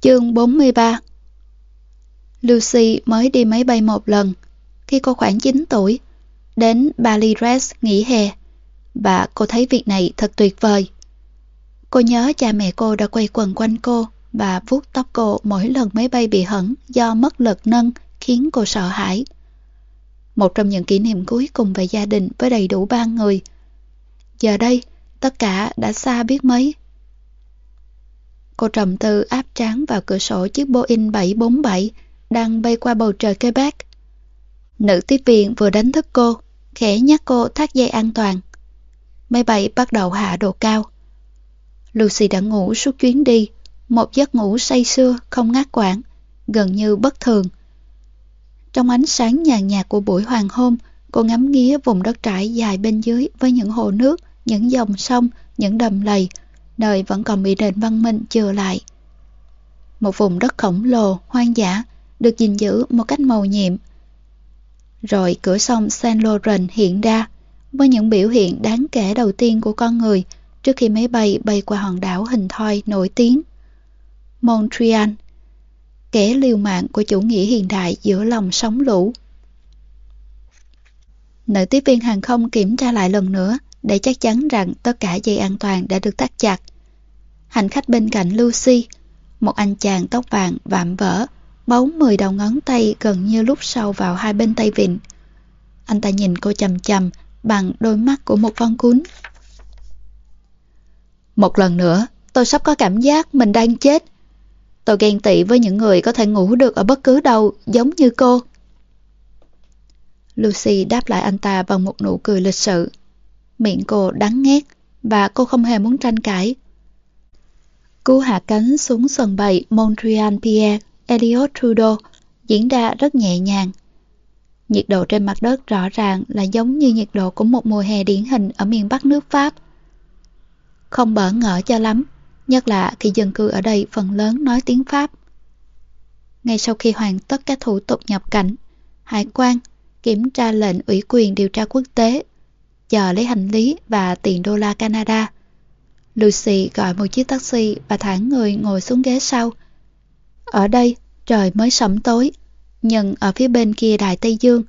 Chương 43 Lucy mới đi máy bay một lần, khi cô khoảng 9 tuổi, đến Bali Res nghỉ hè, và cô thấy việc này thật tuyệt vời. Cô nhớ cha mẹ cô đã quay quần quanh cô và vuốt tóc cô mỗi lần máy bay bị hẳn do mất lực nâng khiến cô sợ hãi. Một trong những kỷ niệm cuối cùng về gia đình với đầy đủ ba người. Giờ đây, tất cả đã xa biết mấy. Cô trầm tư áp trán vào cửa sổ chiếc Boeing 747 đang bay qua bầu trời Quebec. Nữ tiếp viên vừa đánh thức cô, khẽ nhắc cô thắt dây an toàn. Máy bay bắt đầu hạ độ cao. Lucy đã ngủ suốt chuyến đi, một giấc ngủ say sưa, không ngắt quãng, gần như bất thường. Trong ánh sáng nhàn nhạt của buổi hoàng hôn, cô ngắm nghía vùng đất trải dài bên dưới với những hồ nước, những dòng sông, những đầm lầy, nơi vẫn còn bị nền văn minh chừa lại. Một vùng đất khổng lồ, hoang dã, được gìn giữ một cách màu nhiệm. Rồi cửa sông Saint Laurent hiện ra, với những biểu hiện đáng kể đầu tiên của con người trước khi máy bay bay qua hòn đảo hình thoi nổi tiếng. Montreal Kẻ liều mạng của chủ nghĩa hiện đại giữa lòng sóng lũ. Nữ tiếp viên hàng không kiểm tra lại lần nữa để chắc chắn rằng tất cả dây an toàn đã được tắt chặt. Hành khách bên cạnh Lucy, một anh chàng tóc vàng vạm vỡ, bấu 10 đầu ngón tay gần như lúc sau vào hai bên tay vịn. Anh ta nhìn cô chầm chầm bằng đôi mắt của một con cún. Một lần nữa, tôi sắp có cảm giác mình đang chết. Tôi ghen tị với những người có thể ngủ được ở bất cứ đâu, giống như cô. Lucy đáp lại anh ta bằng một nụ cười lịch sự. Miệng cô đắng nghét và cô không hề muốn tranh cãi. Cú hạ cánh xuống sân bay Montreal Pierre Elliot Trudeau diễn ra rất nhẹ nhàng. Nhiệt độ trên mặt đất rõ ràng là giống như nhiệt độ của một mùa hè điển hình ở miền Bắc nước Pháp. Không bỡ ngỡ cho lắm, nhất là khi dân cư ở đây phần lớn nói tiếng Pháp. Ngay sau khi hoàn tất các thủ tục nhập cảnh, hải quan kiểm tra lệnh ủy quyền điều tra quốc tế, chờ lấy hành lý và tiền đô la Canada. Lucy gọi một chiếc taxi và thả người ngồi xuống ghế sau. Ở đây, trời mới sẩm tối, nhưng ở phía bên kia đại Tây Dương,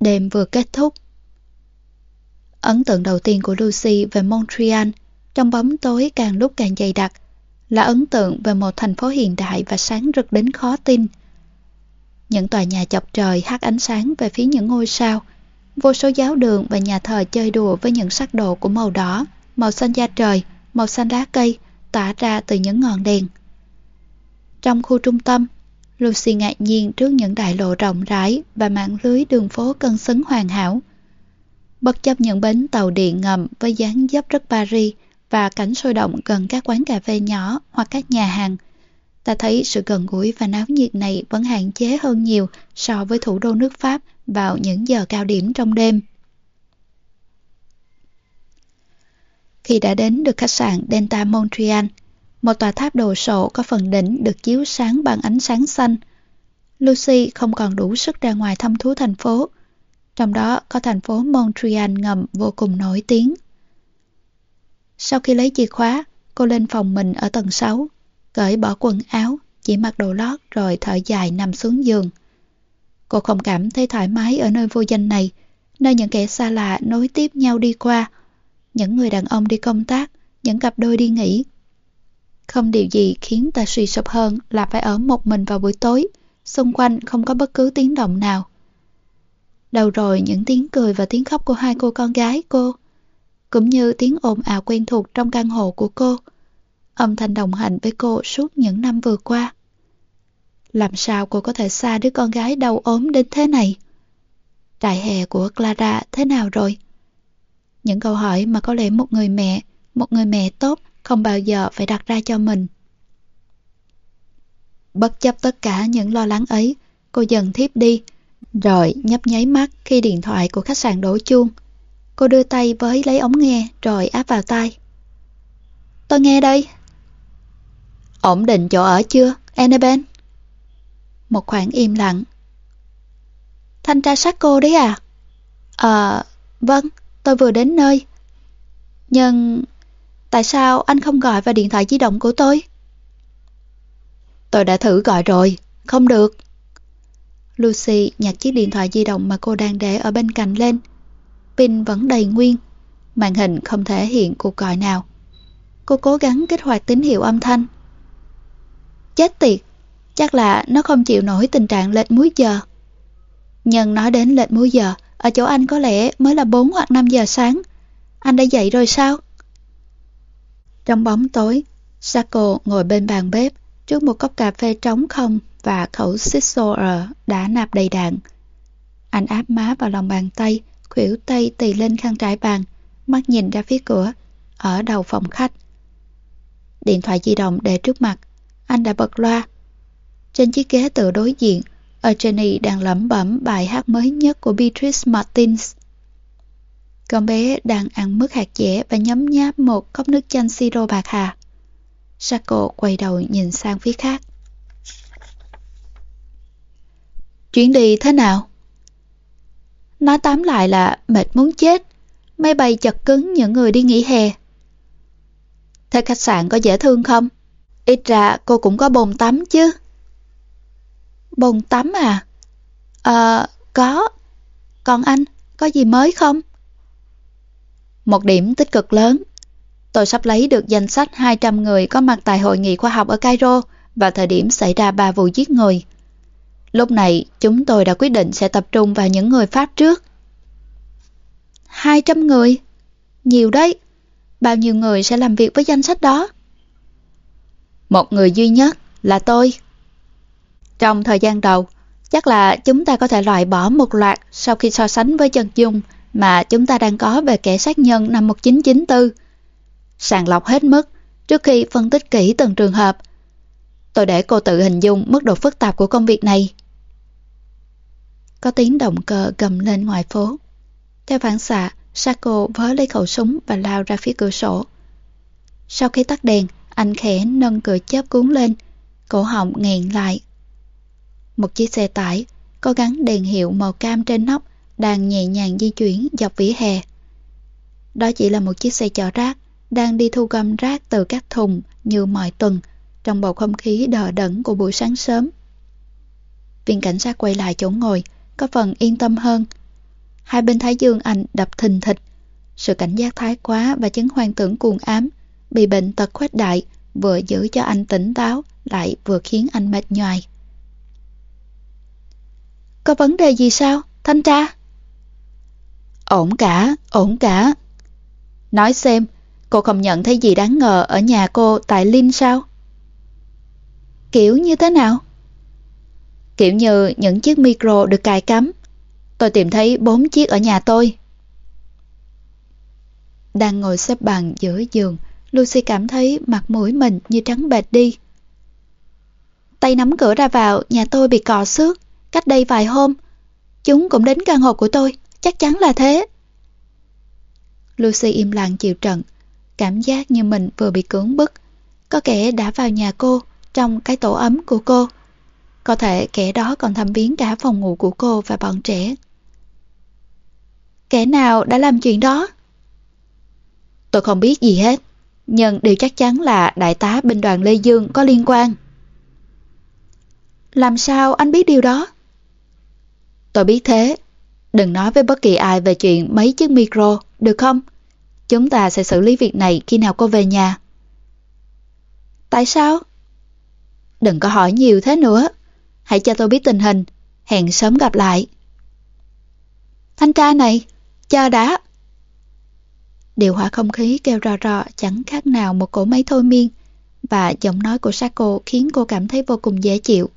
đêm vừa kết thúc. Ấn tượng đầu tiên của Lucy về Montreal trong bóng tối càng lúc càng dày đặc là ấn tượng về một thành phố hiện đại và sáng rực đến khó tin. Những tòa nhà chọc trời hắt ánh sáng về phía những ngôi sao, vô số giáo đường và nhà thờ chơi đùa với những sắc độ của màu đỏ, màu xanh da trời, màu xanh lá cây tỏa ra từ những ngọn đèn. Trong khu trung tâm, Lucy ngạc nhiên trước những đại lộ rộng rãi và mạng lưới đường phố cân xứng hoàn hảo. Bất chấp những bến tàu điện ngầm với dáng dấp rất Paris và cảnh sôi động gần các quán cà phê nhỏ hoặc các nhà hàng, ta thấy sự gần gũi và náo nhiệt này vẫn hạn chế hơn nhiều so với thủ đô nước Pháp vào những giờ cao điểm trong đêm. Khi đã đến được khách sạn Delta Montreal, một tòa tháp đồ sộ có phần đỉnh được chiếu sáng bằng ánh sáng xanh. Lucy không còn đủ sức ra ngoài thăm thú thành phố, trong đó có thành phố Montreal ngầm vô cùng nổi tiếng. Sau khi lấy chìa khóa, cô lên phòng mình ở tầng 6, cởi bỏ quần áo, chỉ mặc đồ lót rồi thở dài nằm xuống giường. Cô không cảm thấy thoải mái ở nơi vô danh này, nơi những kẻ xa lạ nối tiếp nhau đi qua, những người đàn ông đi công tác, những cặp đôi đi nghỉ. Không điều gì khiến ta suy sụp hơn là phải ở một mình vào buổi tối, xung quanh không có bất cứ tiếng động nào. Đầu rồi những tiếng cười và tiếng khóc của hai cô con gái cô, cũng như tiếng ồn ào quen thuộc trong căn hộ của cô, âm thanh đồng hành với cô suốt những năm vừa qua. Làm sao cô có thể xa đứa con gái đau ốm đến thế này? Trại hè của Clara thế nào rồi? Những câu hỏi mà có lẽ một người mẹ, một người mẹ tốt không bao giờ phải đặt ra cho mình. Bất chấp tất cả những lo lắng ấy, cô dần thiếp đi, rồi nhấp nháy mắt khi điện thoại của khách sạn đổ chuông. Cô đưa tay với lấy ống nghe rồi áp vào tai. Tôi nghe đây. Ổn định chỗ ở chưa, Annabelle? Một khoảng im lặng. Thanh tra sát cô đấy à? Ờ, vâng, tôi vừa đến nơi. Nhưng tại sao anh không gọi vào điện thoại di động của tôi? Tôi đã thử gọi rồi, không được. Lucy nhặt chiếc điện thoại di động mà cô đang để ở bên cạnh lên. Pin vẫn đầy nguyên, màn hình không thể hiện cuộc gọi nào. Cô cố gắng kích hoạt tín hiệu âm thanh. Chết tiệt, chắc là nó không chịu nổi tình trạng lệch múi giờ. Nhân nói đến lệch múi giờ, ở chỗ anh có lẽ mới là 4 hoặc 5 giờ sáng. Anh đã dậy rồi sao? Trong bóng tối, Sako ngồi bên bàn bếp trước một cốc cà phê trống không và khẩu Sissor đã nạp đầy đạn. Anh áp má vào lòng bàn tay, khuỷu tay tì lên khăn trải bàn, mắt nhìn ra phía cửa, ở đầu phòng khách. Điện thoại di động để trước mặt, anh đã bật loa. Trên chiếc ghế tựa đối diện, Jenny đang lẩm bẩm bài hát mới nhất của Beatrice Martins. Con bé đang ăn mứt hạt dẻ và nhấm nháp một cốc nước chanh siro bạc hà. Sako quay đầu nhìn sang phía khác. Chuyến đi thế nào? Nói tóm lại là mệt muốn chết. Máy bay chật cứng, những người đi nghỉ hè. Thế khách sạn có dễ thương không? Ít ra cô cũng có bồn tắm chứ. Bồn tắm à? Ờ, có. Còn anh, có gì mới không? Một điểm tích cực lớn. Tôi sắp lấy được danh sách 200 người có mặt tại hội nghị khoa học ở Cairo vào thời điểm xảy ra ba vụ giết người. Lúc này, chúng tôi đã quyết định sẽ tập trung vào những người Pháp trước. 200 người? Nhiều đấy. Bao nhiêu người sẽ làm việc với danh sách đó? Một người duy nhất là tôi. Trong thời gian đầu, chắc là chúng ta có thể loại bỏ một loạt sau khi so sánh với chân dung mà chúng ta đang có về kẻ sát nhân năm 1994. Sàng lọc hết mức trước khi phân tích kỹ từng trường hợp. Tôi để cô tự hình dung mức độ phức tạp của công việc này. Có tiếng động cơ gầm lên ngoài phố. Theo phản xạ, Sako vớ lấy khẩu súng và lao ra phía cửa sổ. Sau khi tắt đèn, anh khẽ nâng cửa chớp cuốn lên, cổ họng nghẹn lại. Một chiếc xe tải có gắn đèn hiệu màu cam trên nóc đang nhẹ nhàng di chuyển dọc vỉa hè. Đó chỉ là một chiếc xe chở rác đang đi thu gom rác từ các thùng như mọi tuần trong bầu không khí đờ đẫn của buổi sáng sớm. Viên cảnh sát quay lại chỗ ngồi, có phần yên tâm hơn. Hai bên thái dương anh đập thình thịch. Sự cảnh giác thái quá và chứng hoang tưởng cuồng ám, bị bệnh tật khuếch đại, vừa giữ cho anh tỉnh táo, lại vừa khiến anh mệt nhoài. Có vấn đề gì sao, thanh tra? Ổn cả, ổn cả. Nói xem, cô không nhận thấy gì đáng ngờ ở nhà cô tại Linh sao? Kiểu như thế nào? Kiểu như những chiếc micro được cài cắm. Tôi tìm thấy bốn chiếc ở nhà tôi. Đang ngồi xếp bằng giữa giường, Lucy cảm thấy mặt mũi mình như trắng bệt đi. Tay nắm cửa ra vào, nhà tôi bị cò xước, cách đây vài hôm. Chúng cũng đến căn hộ của tôi, chắc chắn là thế. Lucy im lặng chịu trận, cảm giác như mình vừa bị cưỡng bức. Có kẻ đã vào nhà cô, trong cái tổ ấm của cô. Có thể kẻ đó còn thăm viếng cả phòng ngủ của cô và bọn trẻ. Kẻ nào đã làm chuyện đó? Tôi không biết gì hết, nhưng điều chắc chắn là đại tá binh đoàn Lê Dương có liên quan. Làm sao anh biết điều đó? Tôi biết thế. Đừng nói với bất kỳ ai về chuyện mấy chiếc micro, được không? Chúng ta sẽ xử lý việc này khi nào cô về nhà. Tại sao? Đừng có hỏi nhiều thế nữa. Hãy cho tôi biết tình hình. Hẹn sớm gặp lại. Thanh tra này, chờ đã. Điều hòa không khí kêu rò rò chẳng khác nào một cỗ máy thôi miên và giọng nói của Sako khiến cô cảm thấy vô cùng dễ chịu.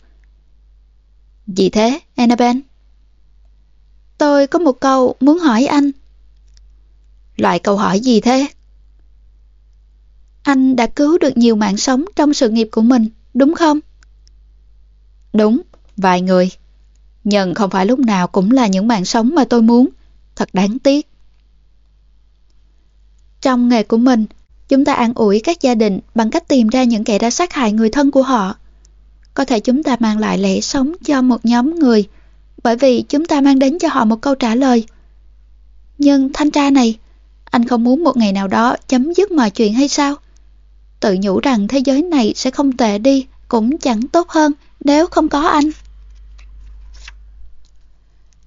Gì thế, Annabelle? Tôi có một câu muốn hỏi anh. Loại câu hỏi gì thế? Anh đã cứu được nhiều mạng sống trong sự nghiệp của mình, đúng không? Đúng, vài người. Nhưng không phải lúc nào cũng là những mạng sống mà tôi muốn. Thật đáng tiếc. Trong nghề của mình, chúng ta an ủi các gia đình bằng cách tìm ra những kẻ đã sát hại người thân của họ. Có thể chúng ta mang lại lẽ sống cho một nhóm người bởi vì chúng ta mang đến cho họ một câu trả lời. Nhưng thanh tra này, anh không muốn một ngày nào đó chấm dứt mọi chuyện hay sao? Tự nhủ rằng thế giới này sẽ không tệ đi cũng chẳng tốt hơn nếu không có anh.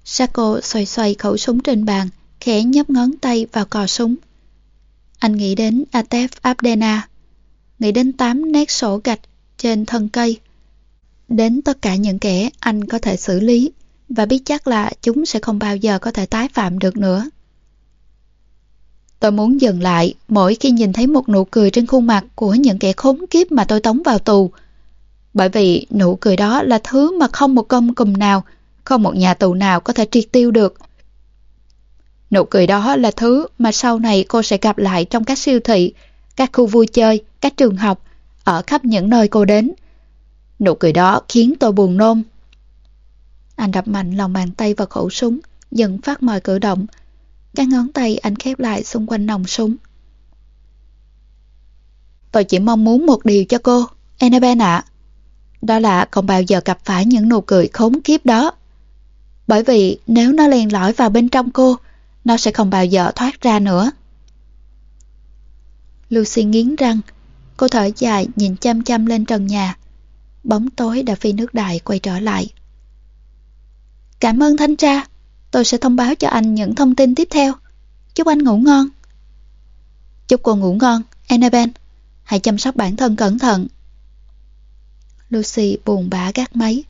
Sako xoay xoay khẩu súng trên bàn, khẽ nhấp ngón tay vào cò súng. Anh nghĩ đến Atef Abdena, nghĩ đến tám nét sổ gạch trên thân cây, đến tất cả những kẻ anh có thể xử lý và biết chắc là chúng sẽ không bao giờ có thể tái phạm được nữa. Tôi muốn dừng lại mỗi khi nhìn thấy một nụ cười trên khuôn mặt của những kẻ khốn kiếp mà tôi tống vào tù. Bởi vì nụ cười đó là thứ mà không một công cùm nào, không một nhà tù nào có thể triệt tiêu được. Nụ cười đó là thứ mà sau này cô sẽ gặp lại trong các siêu thị, các khu vui chơi, các trường học, ở khắp những nơi cô đến. Nụ cười đó khiến tôi buồn nôn. Anh đập mạnh lòng bàn tay vào khẩu súng, dần phát mọi cử động. Các ngón tay anh khép lại xung quanh nòng súng. Tôi chỉ mong muốn một điều cho cô, Annabelle ạ. Đó là không bao giờ gặp phải những nụ cười khốn kiếp đó. Bởi vì nếu nó len lỏi vào bên trong cô, nó sẽ không bao giờ thoát ra nữa. Lucy nghiến răng, cô thở dài nhìn chăm chăm lên trần nhà. Bóng tối đã phi nước đại quay trở lại. Cảm ơn thanh tra, tôi sẽ thông báo cho anh những thông tin tiếp theo. Chúc anh ngủ ngon. Chúc cô ngủ ngon, Annabelle. Hãy chăm sóc bản thân cẩn thận. Lucy buồn bã gác máy.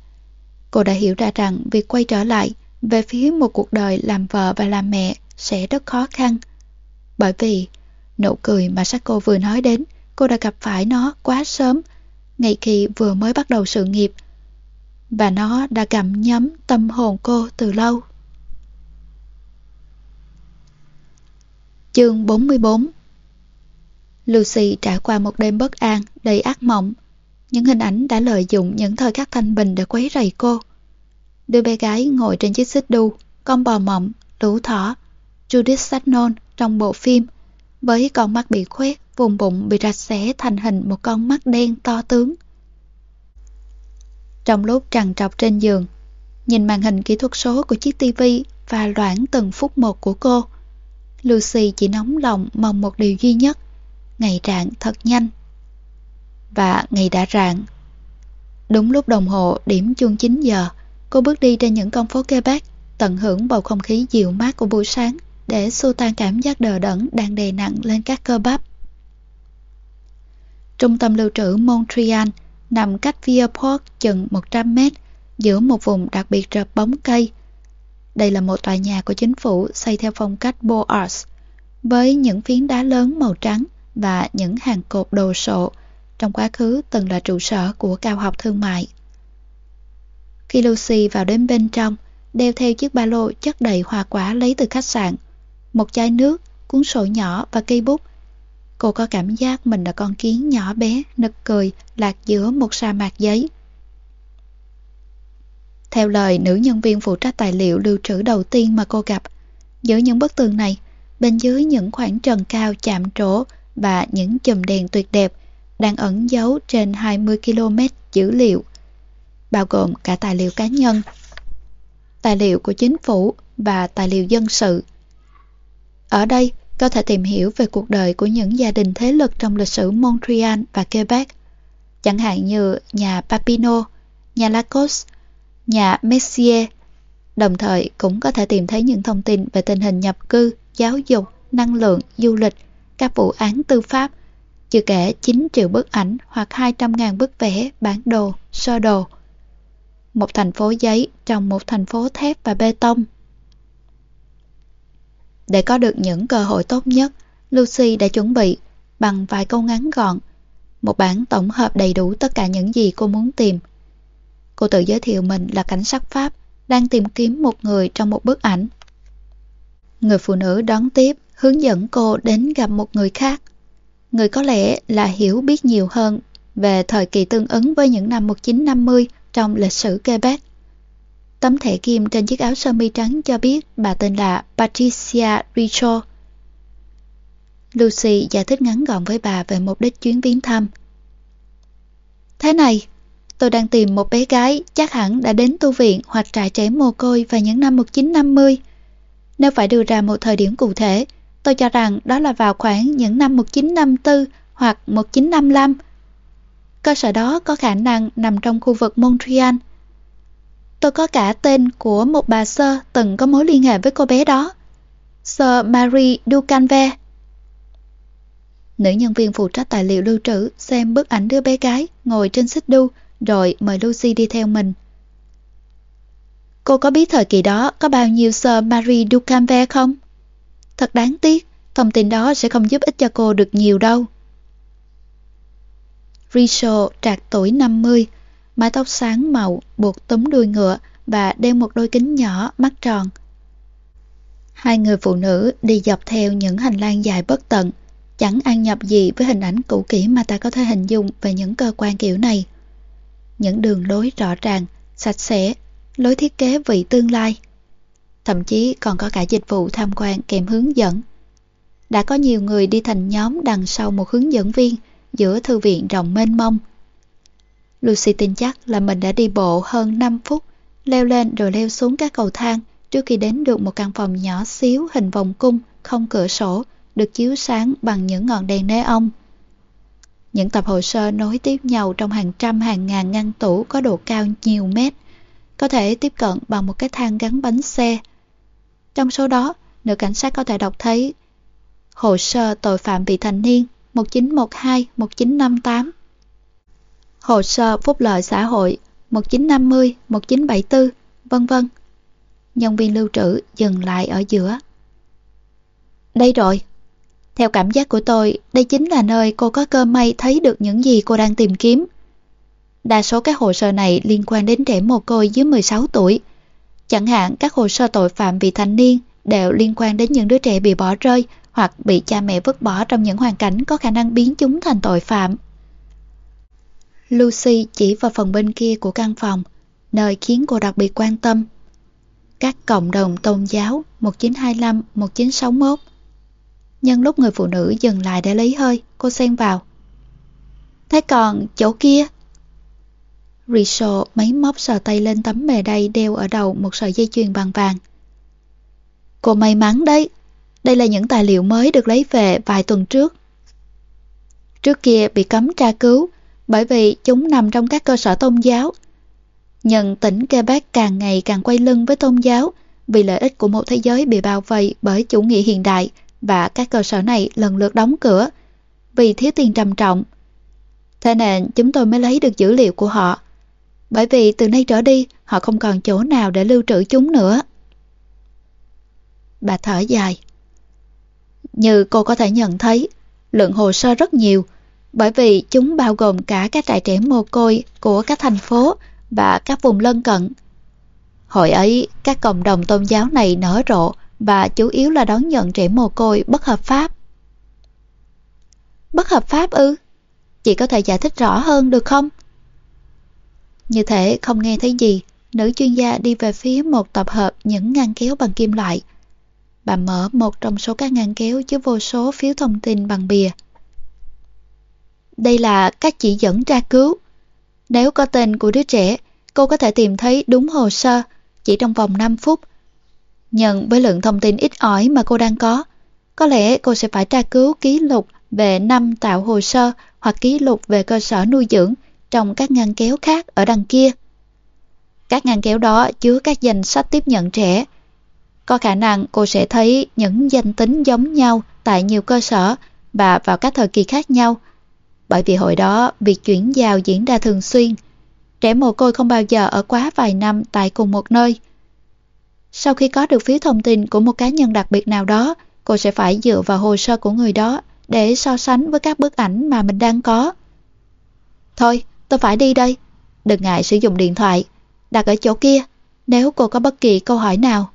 Cô đã hiểu ra rằng việc quay trở lại về phía một cuộc đời làm vợ và làm mẹ sẽ rất khó khăn. Bởi vì nụ cười mà Sako vừa nói đến, cô đã gặp phải nó quá sớm, ngay khi vừa mới bắt đầu sự nghiệp. Và nó đã gặm nhấm tâm hồn cô từ lâu. Chương 44 Lucy trải qua một đêm bất an, đầy ác mộng. Những hình ảnh đã lợi dụng những thời khắc thanh bình để quấy rầy cô. Đứa bé gái ngồi trên chiếc xích đu, con bò mộng, lũ thỏ, Judith Sagnon trong bộ phim, với con mắt bị khuét, vùng bụng bị rạch xẻ thành hình một con mắt đen to tướng. Trong lúc trằn trọc trên giường, nhìn màn hình kỹ thuật số của chiếc tivi và loãng từng phút một của cô, Lucy chỉ nóng lòng mong một điều duy nhất, ngày rạng thật nhanh. Và ngày đã rạng. Đúng lúc đồng hồ điểm chuông 9 giờ, cô bước đi trên những con phố Quebec, tận hưởng bầu không khí dịu mát của buổi sáng để xua tan cảm giác đờ đẫn đang đè nặng lên các cơ bắp. Trung tâm lưu trữ Montreal nằm cách Vieux-Port chừng 100 mét giữa một vùng đặc biệt rợp bóng cây. Đây là một tòa nhà của chính phủ xây theo phong cách Beaux Arts với những phiến đá lớn màu trắng và những hàng cột đồ sộ trong quá khứ từng là trụ sở của cao học thương mại. Khi Lucy vào đến bên trong, đeo theo chiếc ba lô chất đầy hoa quả lấy từ khách sạn, một chai nước, cuốn sổ nhỏ và cây bút. Cô có cảm giác mình là con kiến nhỏ bé, nực cười, lạc giữa một sa mạc giấy. Theo lời nữ nhân viên phụ trách tài liệu lưu trữ đầu tiên mà cô gặp, giữa những bức tường này, bên dưới những khoảng trần cao chạm trổ và những chùm đèn tuyệt đẹp đang ẩn giấu trên 20 km dữ liệu, bao gồm cả tài liệu cá nhân, tài liệu của chính phủ và tài liệu dân sự. Ở đây, có thể tìm hiểu về cuộc đời của những gia đình thế lực trong lịch sử Montreal và Quebec, chẳng hạn như nhà Papineau, nhà Lacoste, nhà Messier. Đồng thời cũng có thể tìm thấy những thông tin về tình hình nhập cư, giáo dục, năng lượng, du lịch, các vụ án tư pháp, chưa kể 9 triệu bức ảnh hoặc 200.000 bức vẽ, bản đồ, sơ đồ. Một thành phố giấy trong một thành phố thép và bê tông để có được những cơ hội tốt nhất, Lucy đã chuẩn bị bằng vài câu ngắn gọn, một bản tổng hợp đầy đủ tất cả những gì cô muốn tìm. Cô tự giới thiệu mình là cảnh sát Pháp đang tìm kiếm một người trong một bức ảnh. Người phụ nữ đón tiếp hướng dẫn cô đến gặp một người khác. Người có lẽ là hiểu biết nhiều hơn về thời kỳ tương ứng với những năm 1950 trong lịch sử Quebec. Tấm thẻ kim trên chiếc áo sơ mi trắng cho biết bà tên là Patricia Richo. Lucy giải thích ngắn gọn với bà về mục đích chuyến viếng thăm. Thế này, tôi đang tìm một bé gái chắc hẳn đã đến tu viện hoặc trại trẻ mồ côi vào những năm 1950. Nếu phải đưa ra một thời điểm cụ thể, tôi cho rằng đó là vào khoảng những năm 1954 hoặc 1955. cơ sở đó có khả năng nằm trong khu vực Montreal. Tôi có cả tên của một bà sơ từng có mối liên hệ với cô bé đó. Sơ Marie Ducanve. Nữ nhân viên phụ trách tài liệu lưu trữ xem bức ảnh đứa bé gái ngồi trên xích đu rồi mời Lucy đi theo mình. Cô có biết thời kỳ đó có bao nhiêu sơ Marie Ducanve không? Thật đáng tiếc, thông tin đó sẽ không giúp ích cho cô được nhiều đâu. Rachel trạc tuổi 50, mái tóc sáng màu, buộc túm đuôi ngựa và đeo một đôi kính nhỏ, mắt tròn. Hai người phụ nữ đi dọc theo những hành lang dài bất tận, chẳng ăn nhập gì với hình ảnh cũ kỹ mà ta có thể hình dung về những cơ quan kiểu này. Những đường lối rõ ràng, sạch sẽ, lối thiết kế vị tương lai. Thậm chí còn có cả dịch vụ tham quan kèm hướng dẫn. Đã có nhiều người đi thành nhóm đằng sau một hướng dẫn viên giữa thư viện rộng mênh mông. Lucy tin chắc là mình đã đi bộ hơn 5 phút, leo lên rồi leo xuống các cầu thang trước khi đến được một căn phòng nhỏ xíu hình vòng cung, không cửa sổ, được chiếu sáng bằng những ngọn đèn neon. Những tập hồ sơ nối tiếp nhau trong hàng trăm hàng ngàn ngăn tủ có độ cao nhiều mét, có thể tiếp cận bằng một cái thang gắn bánh xe. Trong số đó, nữ cảnh sát có thể đọc thấy hồ sơ tội phạm vị thành niên 1912-1958 Hồ sơ phúc lợi xã hội 1950-1974, vân vân. Nhân viên lưu trữ dừng lại ở giữa. Đây rồi. Theo cảm giác của tôi, đây chính là nơi cô có cơ may thấy được những gì cô đang tìm kiếm. Đa số các hồ sơ này liên quan đến trẻ mồ côi dưới 16 tuổi. Chẳng hạn các hồ sơ tội phạm vị thành niên đều liên quan đến những đứa trẻ bị bỏ rơi hoặc bị cha mẹ vứt bỏ trong những hoàn cảnh có khả năng biến chúng thành tội phạm. Lucy chỉ vào phần bên kia của căn phòng, nơi khiến cô đặc biệt quan tâm. Các cộng đồng tôn giáo 1925-1961 Nhân lúc người phụ nữ dừng lại để lấy hơi, cô xen vào. Thế còn chỗ kia? Rachel mấy móc sờ tay lên tấm mề đay đeo ở đầu một sợi dây chuyền bằng vàng. Cô may mắn đấy, đây là những tài liệu mới được lấy về vài tuần trước. Trước kia bị cấm tra cứu bởi vì chúng nằm trong các cơ sở tôn giáo. Nhân tỉnh Quebec càng ngày càng quay lưng với tôn giáo vì lợi ích của một thế giới bị bao vây bởi chủ nghĩa hiện đại và các cơ sở này lần lượt đóng cửa vì thiếu tiền trầm trọng. Thế nên chúng tôi mới lấy được dữ liệu của họ. Bởi vì từ nay trở đi họ không còn chỗ nào để lưu trữ chúng nữa. Bà thở dài. Như cô có thể nhận thấy, lượng hồ sơ rất nhiều, bởi vì chúng bao gồm cả các trại trẻ mồ côi của các thành phố và các vùng lân cận. Hồi ấy, các cộng đồng tôn giáo này nở rộ và chủ yếu là đón nhận trẻ mồ côi bất hợp pháp. Bất hợp pháp ư? Chị có thể giải thích rõ hơn được không? Như thế không nghe thấy gì, nữ chuyên gia đi về phía một tập hợp những ngăn kéo bằng kim loại. Bà mở một trong số các ngăn kéo chứa vô số phiếu thông tin bằng bìa. Đây là các chỉ dẫn tra cứu. Nếu có tên của đứa trẻ, cô có thể tìm thấy đúng hồ sơ chỉ trong vòng 5 phút. Nhận với lượng thông tin ít ỏi mà cô đang có, có lẽ cô sẽ phải tra cứu ký lục về năm tạo hồ sơ hoặc ký lục về cơ sở nuôi dưỡng trong các ngăn kéo khác ở đằng kia. Các ngăn kéo đó chứa các danh sách tiếp nhận trẻ. Có khả năng cô sẽ thấy những danh tính giống nhau tại nhiều cơ sở và vào các thời kỳ khác nhau bởi vì hồi đó, việc chuyển giao diễn ra thường xuyên. Trẻ mồ côi không bao giờ ở quá vài năm tại cùng một nơi. Sau khi có được phiếu thông tin của một cá nhân đặc biệt nào đó, cô sẽ phải dựa vào hồ sơ của người đó để so sánh với các bức ảnh mà mình đang có. Thôi, tôi phải đi đây. Đừng ngại sử dụng điện thoại. Đặt ở chỗ kia, nếu cô có bất kỳ câu hỏi nào.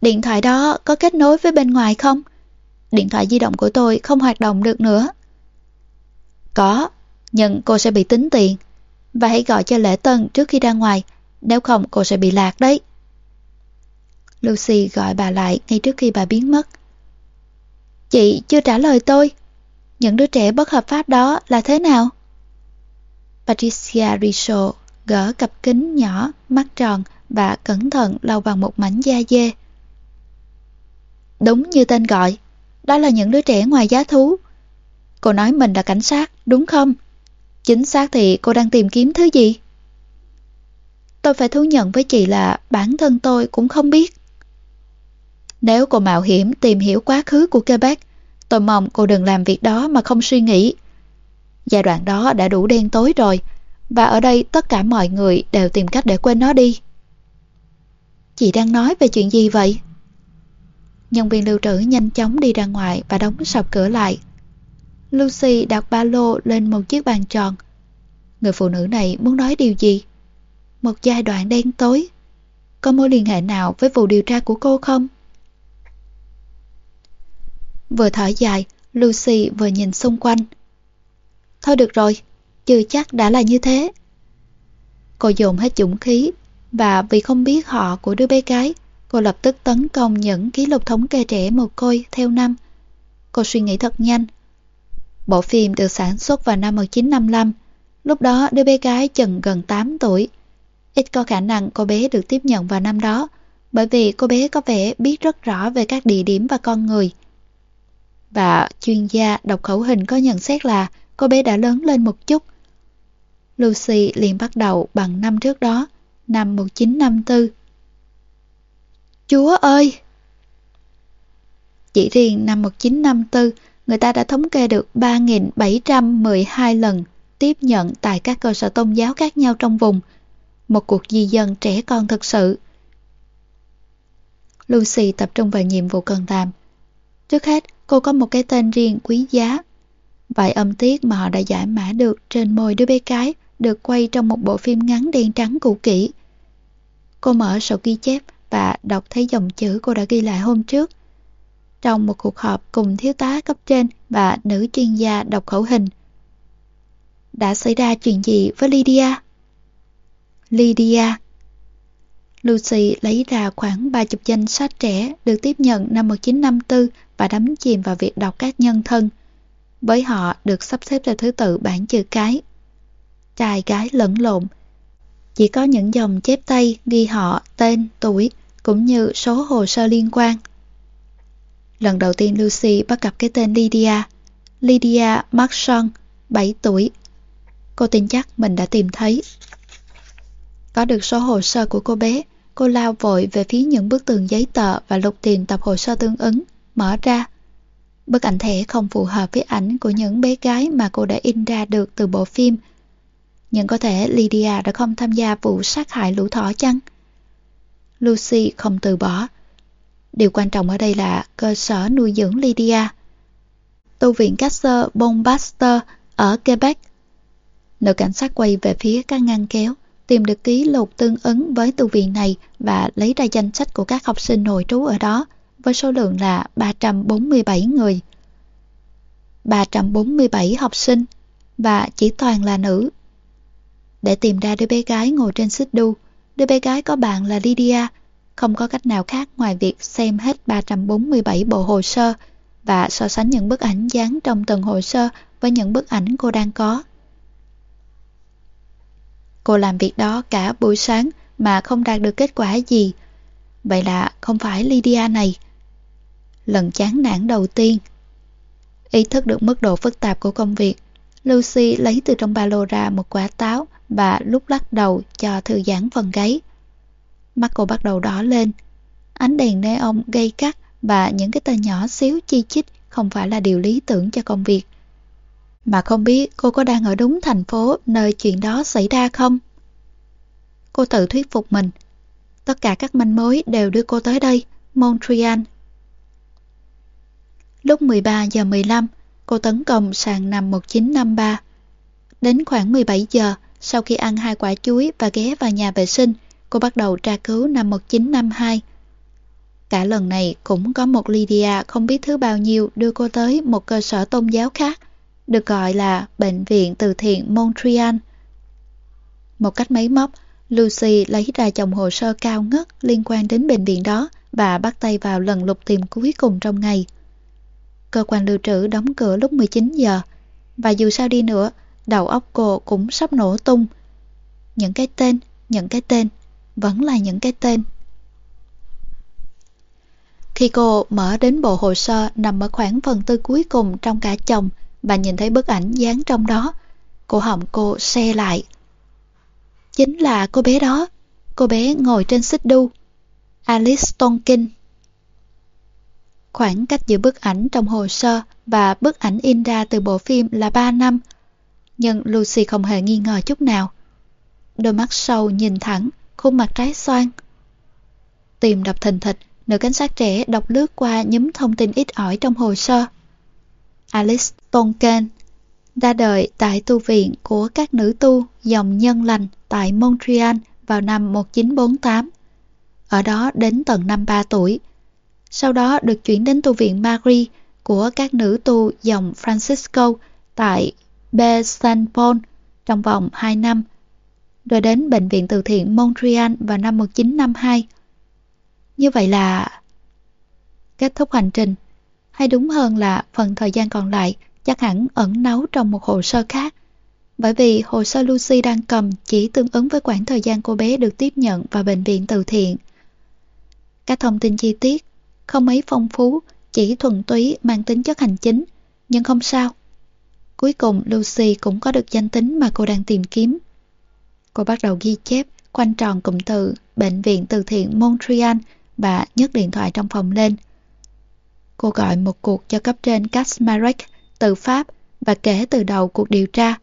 Điện thoại đó có kết nối với bên ngoài không? Điện thoại di động của tôi không hoạt động được nữa. Có, nhưng cô sẽ bị tính tiền. Và hãy gọi cho Lễ Tân trước khi ra ngoài, nếu không cô sẽ bị lạc đấy. Lucy gọi bà lại ngay trước khi bà biến mất. Chị chưa trả lời tôi. Những đứa trẻ bất hợp pháp đó là thế nào? Patricia Richaud gỡ cặp kính nhỏ, mắt tròn và cẩn thận lau bằng một mảnh da dê. Đúng như tên gọi, đó là những đứa trẻ ngoài giá thú. Cô nói mình là cảnh sát, đúng không? Chính xác thì cô đang tìm kiếm thứ gì? Tôi phải thú nhận với chị là bản thân tôi cũng không biết. Nếu cô mạo hiểm tìm hiểu quá khứ của Quebec, tôi mong cô đừng làm việc đó mà không suy nghĩ. Giai đoạn đó đã đủ đen tối rồi, và ở đây tất cả mọi người đều tìm cách để quên nó đi. Chị đang nói về chuyện gì vậy? Nhân viên lưu trữ nhanh chóng đi ra ngoài và đóng sập cửa lại. Lucy đặt ba lô lên một chiếc bàn tròn. Người phụ nữ này muốn nói điều gì? Một giai đoạn đen tối. Có mối liên hệ nào với vụ điều tra của cô không? Vừa thở dài, Lucy vừa nhìn xung quanh. Thôi được rồi, chưa chắc đã là như thế. Cô dồn hết dũng khí và vì không biết họ của đứa bé gái, cô lập tức tấn công những ký lục thống kê trẻ mồ côi theo năm. Cô suy nghĩ thật nhanh. Bộ phim được sản xuất vào năm 1955, lúc đó đứa bé gái chừng gần 8 tuổi. Ít có khả năng cô bé được tiếp nhận vào năm đó, bởi vì cô bé có vẻ biết rất rõ về các địa điểm và con người. Và chuyên gia đọc khẩu hình có nhận xét là cô bé đã lớn lên một chút. Lucy liền bắt đầu bằng năm trước đó, năm 1954. Chúa ơi! Chỉ riêng năm 1954, người ta đã thống kê được 3.712 lần tiếp nhận tại các cơ sở tôn giáo khác nhau trong vùng. Một cuộc di dân trẻ con thực sự. Lucy tập trung vào nhiệm vụ cần làm. Trước hết, cô có một cái tên riêng quý giá. Vài âm tiết mà họ đã giải mã được trên môi đứa bé cái được quay trong một bộ phim ngắn đen trắng cũ kỹ. Cô mở sổ ghi chép và đọc thấy dòng chữ cô đã ghi lại hôm trước. Trong một cuộc họp cùng thiếu tá cấp trên và nữ chuyên gia đọc khẩu hình. Đã xảy ra chuyện gì với Lydia? Lydia Lucy lấy ra khoảng 30 danh sách trẻ được tiếp nhận năm 1954 và đắm chìm vào việc đọc các nhân thân. Với họ được sắp xếp theo thứ tự bảng chữ cái. Trai gái lẫn lộn. Chỉ có những dòng chép tay ghi họ, tên, tuổi cũng như số hồ sơ liên quan. Lần đầu tiên Lucy bắt gặp cái tên Lydia. Lydia Markson, 7 tuổi. Cô tin chắc mình đã tìm thấy. Có được số hồ sơ của cô bé, cô lao vội về phía những bức tường giấy tờ và lục tìm tập hồ sơ tương ứng, mở ra. Bức ảnh thẻ không phù hợp với ảnh của những bé gái mà cô đã in ra được từ bộ phim. Nhưng có thể Lydia đã không tham gia vụ sát hại lũ thỏ chăng? Lucy không từ bỏ. Điều quan trọng ở đây là cơ sở nuôi dưỡng Lydia. Tu viện Casser Bombaster ở Quebec. Nữ cảnh sát quay về phía các ngăn kéo, tìm được ký lục tương ứng với tu viện này và lấy ra danh sách của các học sinh nội trú ở đó với số lượng là 347 người. 347 học sinh và chỉ toàn là nữ. Để tìm ra đứa bé gái ngồi trên xích đu, đứa bé gái có bạn là Lydia, không có cách nào khác ngoài việc xem hết 347 bộ hồ sơ và so sánh những bức ảnh dán trong từng hồ sơ với những bức ảnh cô đang có. Cô làm việc đó cả buổi sáng mà không đạt được kết quả gì. Vậy là không phải Lydia này. Lần chán nản đầu tiên. Ý thức được mức độ phức tạp của công việc, Lucy lấy từ trong ba lô ra một quả táo và lúc lắc đầu cho thư giãn phần gáy. Mắt cô bắt đầu đỏ lên. Ánh đèn neon gây cắt và những cái tên nhỏ xíu chi chít không phải là điều lý tưởng cho công việc. Mà không biết cô có đang ở đúng thành phố nơi chuyện đó xảy ra không? Cô tự thuyết phục mình. Tất cả các manh mối đều đưa cô tới đây, Montreal. Lúc 13 giờ 15, cô tấn công sàn năm 1953. Đến khoảng 17 giờ, sau khi ăn hai quả chuối và ghé vào nhà vệ sinh, cô bắt đầu tra cứu năm 1952. Cả lần này cũng có một Lydia không biết thứ bao nhiêu đưa cô tới một cơ sở tôn giáo khác, được gọi là Bệnh viện Từ thiện Montreal. Một cách máy móc, Lucy lấy ra chồng hồ sơ cao ngất liên quan đến bệnh viện đó và bắt tay vào lần lục tìm cuối cùng trong ngày. Cơ quan lưu trữ đóng cửa lúc 19 giờ, và dù sao đi nữa, đầu óc cô cũng sắp nổ tung. Những cái tên, những cái tên, vẫn là những cái tên. Khi cô mở đến bộ hồ sơ nằm ở khoảng phần tư cuối cùng trong cả chồng và nhìn thấy bức ảnh dán trong đó. Cổ họng cô xe lại. Chính là cô bé đó. Cô bé ngồi trên xích đu. Alice Tonkin. Khoảng cách giữa bức ảnh trong hồ sơ và bức ảnh in ra từ bộ phim là 3 năm. Nhưng Lucy không hề nghi ngờ chút nào. Đôi mắt sâu nhìn thẳng, khuôn mặt trái xoan. Tìm đập thình thịch, nữ cảnh sát trẻ đọc lướt qua nhúm thông tin ít ỏi trong hồ sơ. Alice Tonkin ra đời tại tu viện của các nữ tu dòng nhân lành tại Montreal vào năm 1948. Ở đó đến tận năm 3 tuổi. Sau đó được chuyển đến tu viện Marie của các nữ tu dòng Francisco tại Besançon trong vòng 2 năm, rồi đến Bệnh viện từ thiện Montreal vào năm 1952. Như vậy là... Kết thúc hành trình, hay đúng hơn là phần thời gian còn lại chắc hẳn ẩn náu trong một hồ sơ khác. Bởi vì hồ sơ Lucy đang cầm chỉ tương ứng với khoảng thời gian cô bé được tiếp nhận vào bệnh viện từ thiện. Các thông tin chi tiết, không mấy phong phú, chỉ thuần túy mang tính chất hành chính, nhưng không sao. Cuối cùng Lucy cũng có được danh tính mà cô đang tìm kiếm. Cô bắt đầu ghi chép, quanh tròn cụm từ Bệnh viện từ thiện Montreal và nhấc điện thoại trong phòng lên. Cô gọi một cuộc cho cấp trên Kasmarek từ Pháp và kể từ đầu cuộc điều tra.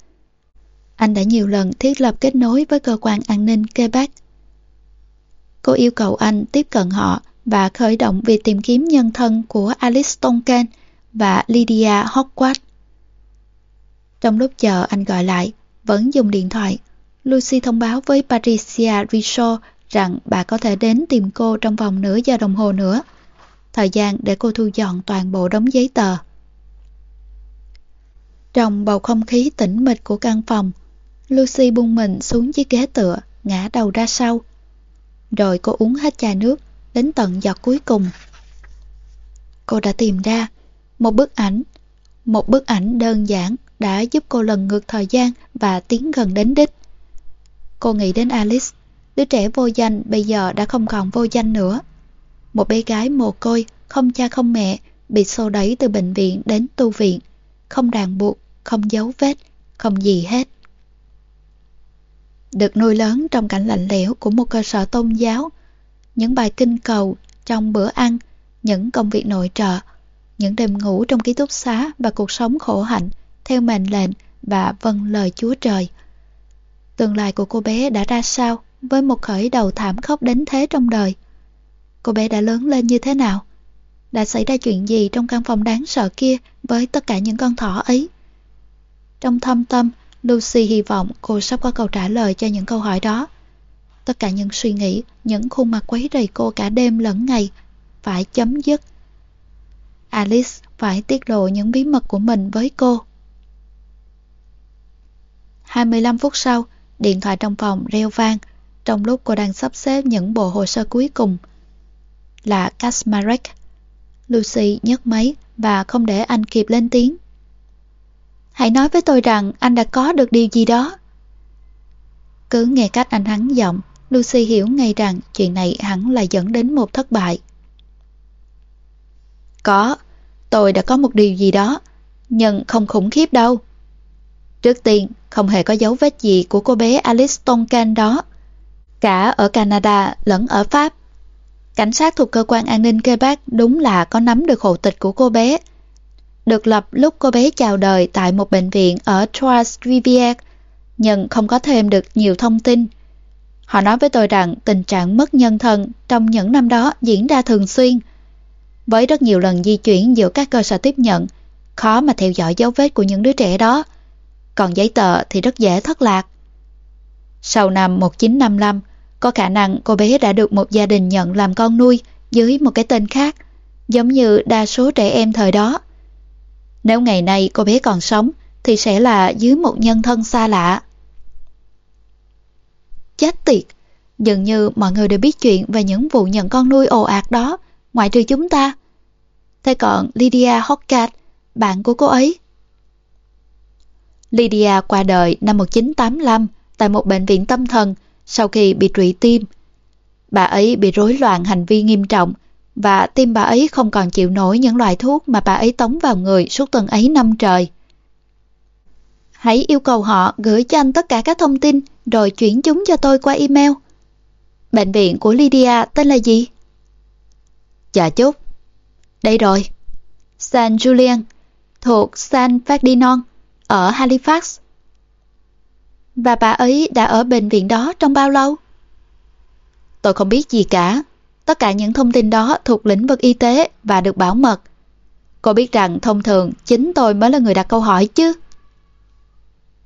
Anh đã nhiều lần thiết lập kết nối với cơ quan an ninh Quebec. Cô yêu cầu anh tiếp cận họ và khởi động việc tìm kiếm nhân thân của Alice Tonkin và Lydia Hogwarts. Trong lúc chờ anh gọi lại, vẫn dùng điện thoại, Lucy thông báo với Patricia Richaud rằng bà có thể đến tìm cô trong vòng nửa giờ đồng hồ nữa. Thời gian để cô thu dọn toàn bộ đống giấy tờ. Trong bầu không khí tĩnh mịch của căn phòng, Lucy buông mình xuống chiếc ghế tựa, ngã đầu ra sau. Rồi cô uống hết chai nước, đến tận giọt cuối cùng. Cô đã tìm ra một bức ảnh. Một bức ảnh đơn giản đã giúp cô lần ngược thời gian và tiến gần đến đích. Cô nghĩ đến Alice, đứa trẻ vô danh bây giờ đã không còn vô danh nữa. Một bé gái mồ côi, không cha không mẹ, bị xô đẩy từ bệnh viện đến tu viện, không ràng buộc, không dấu vết, không gì hết. Được nuôi lớn trong cảnh lạnh lẽo của một cơ sở tôn giáo, những bài kinh cầu trong bữa ăn, những công việc nội trợ, những đêm ngủ trong ký túc xá và cuộc sống khổ hạnh theo mệnh lệnh và vâng lời Chúa Trời. Tương lai của cô bé đã ra sao với một khởi đầu thảm khốc đến thế trong đời? Cô bé đã lớn lên như thế nào? Đã xảy ra chuyện gì trong căn phòng đáng sợ kia với tất cả những con thỏ ấy? Trong thâm tâm, Lucy hy vọng cô sắp có câu trả lời cho những câu hỏi đó. Tất cả những suy nghĩ, những khuôn mặt quấy rầy cô cả đêm lẫn ngày phải chấm dứt. Alice phải tiết lộ những bí mật của mình với cô. 25 phút sau, điện thoại trong phòng reo vang trong lúc cô đang sắp xếp những bộ hồ sơ cuối cùng. Là Kasmarek. Lucy nhấc máy và không để anh kịp lên tiếng. Hãy nói với tôi rằng anh đã có được điều gì đó. Cứ nghe cách anh hắn giọng, Lucy hiểu ngay rằng chuyện này hẳn là dẫn đến một thất bại. Có, tôi đã có một điều gì đó, nhưng không khủng khiếp đâu. Trước tiên, không hề có dấu vết gì của cô bé Alice Tonkan đó, cả ở Canada lẫn ở Pháp. Cảnh sát thuộc cơ quan an ninh Quebec đúng là có nắm được hộ tịch của cô bé, được lập lúc cô bé chào đời tại một bệnh viện ở Trois Rivières, nhưng không có thêm được nhiều thông tin. Họ nói với tôi rằng tình trạng mất nhân thân trong những năm đó diễn ra thường xuyên. Với rất nhiều lần di chuyển giữa các cơ sở tiếp nhận, khó mà theo dõi dấu vết của những đứa trẻ đó. Còn giấy tờ thì rất dễ thất lạc. Sau năm 1955, có khả năng cô bé đã được một gia đình nhận làm con nuôi dưới một cái tên khác, giống như đa số trẻ em thời đó. Nếu ngày nay cô bé còn sống thì sẽ là dưới một nhân thân xa lạ. Chết tiệt! Dường như mọi người đều biết chuyện về những vụ nhận con nuôi ồ ạt đó, ngoại trừ chúng ta. Thế còn Lydia Hockat, bạn của cô ấy? Lydia qua đời năm 1985 tại một bệnh viện tâm thần sau khi bị trụy tim. Bà ấy bị rối loạn hành vi nghiêm trọng và tim bà ấy không còn chịu nổi những loại thuốc mà bà ấy tống vào người suốt tuần ấy năm trời. hãy yêu cầu họ gửi cho anh tất cả các thông tin rồi chuyển chúng cho tôi qua email. Bệnh viện của Lydia tên là gì? Dạ chúc. Đây rồi. San Julian, thuộc San Ferdinand, ở Halifax. Và bà ấy đã ở bệnh viện đó trong bao lâu? Tôi không biết gì cả. Tất cả những thông tin đó thuộc lĩnh vực y tế và được bảo mật. Cô biết rằng thông thường chính tôi mới là người đặt câu hỏi chứ.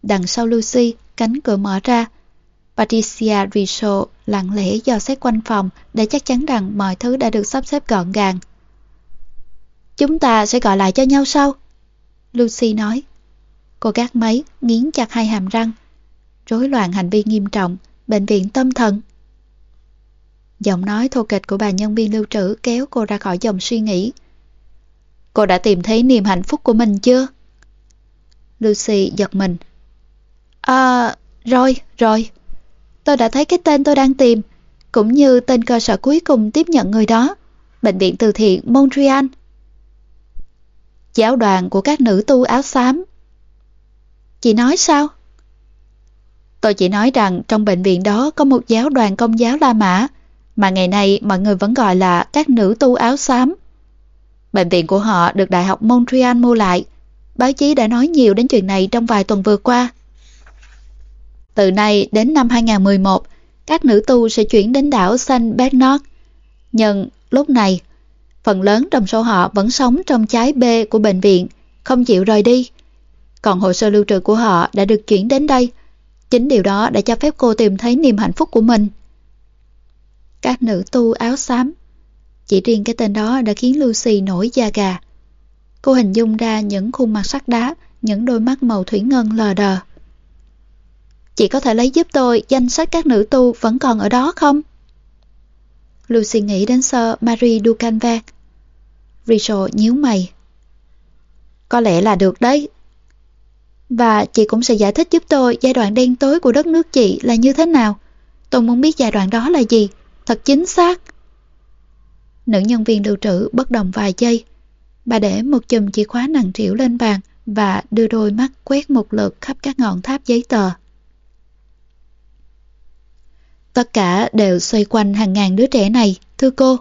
Đằng sau Lucy, cánh cửa mở ra. Patricia Richaud lặng lẽ dò xét quanh phòng để chắc chắn rằng mọi thứ đã được sắp xếp gọn gàng. Chúng ta sẽ gọi lại cho nhau sau. Lucy nói. Cô gác máy, nghiến chặt hai hàm răng. Rối loạn hành vi nghiêm trọng, bệnh viện tâm thần. Giọng nói thô kịch của bà nhân viên lưu trữ kéo cô ra khỏi dòng suy nghĩ. Cô đã tìm thấy niềm hạnh phúc của mình chưa? Lucy giật mình. À, rồi, rồi. Tôi đã thấy cái tên tôi đang tìm, cũng như tên cơ sở cuối cùng tiếp nhận người đó, Bệnh viện từ thiện Montreal. Giáo đoàn của các nữ tu áo xám. Chị nói sao? Tôi chỉ nói rằng trong bệnh viện đó có một giáo đoàn công giáo La Mã, mà ngày nay mọi người vẫn gọi là các nữ tu áo xám. Bệnh viện của họ được Đại học Montreal mua lại. Báo chí đã nói nhiều đến chuyện này trong vài tuần vừa qua. Từ nay đến năm 2011, các nữ tu sẽ chuyển đến đảo Saint Bernard. Nhưng lúc này, phần lớn trong số họ vẫn sống trong trái B của bệnh viện, không chịu rời đi. Còn hồ sơ lưu trữ của họ đã được chuyển đến đây. Chính điều đó đã cho phép cô tìm thấy niềm hạnh phúc của mình. Các nữ tu áo xám Chỉ riêng cái tên đó đã khiến Lucy nổi da gà. Cô hình dung ra những khuôn mặt sắt đá, những đôi mắt màu thủy ngân lờ đờ. Chị có thể lấy giúp tôi, danh sách các nữ tu vẫn còn ở đó không? Lucy nghĩ đến sơ Marie Ducanvac. Rachel nhíu mày. Có lẽ là được đấy. Và chị cũng sẽ giải thích giúp tôi giai đoạn đen tối của đất nước chị là như thế nào. Tôi muốn biết giai đoạn đó là gì. Thật chính xác. Nữ nhân viên lưu trữ bất đồng vài giây. Bà để một chùm chìa khóa nặng trĩu lên bàn và đưa đôi mắt quét một lượt khắp các ngọn tháp giấy tờ. Tất cả đều xoay quanh hàng ngàn đứa trẻ này, thưa cô.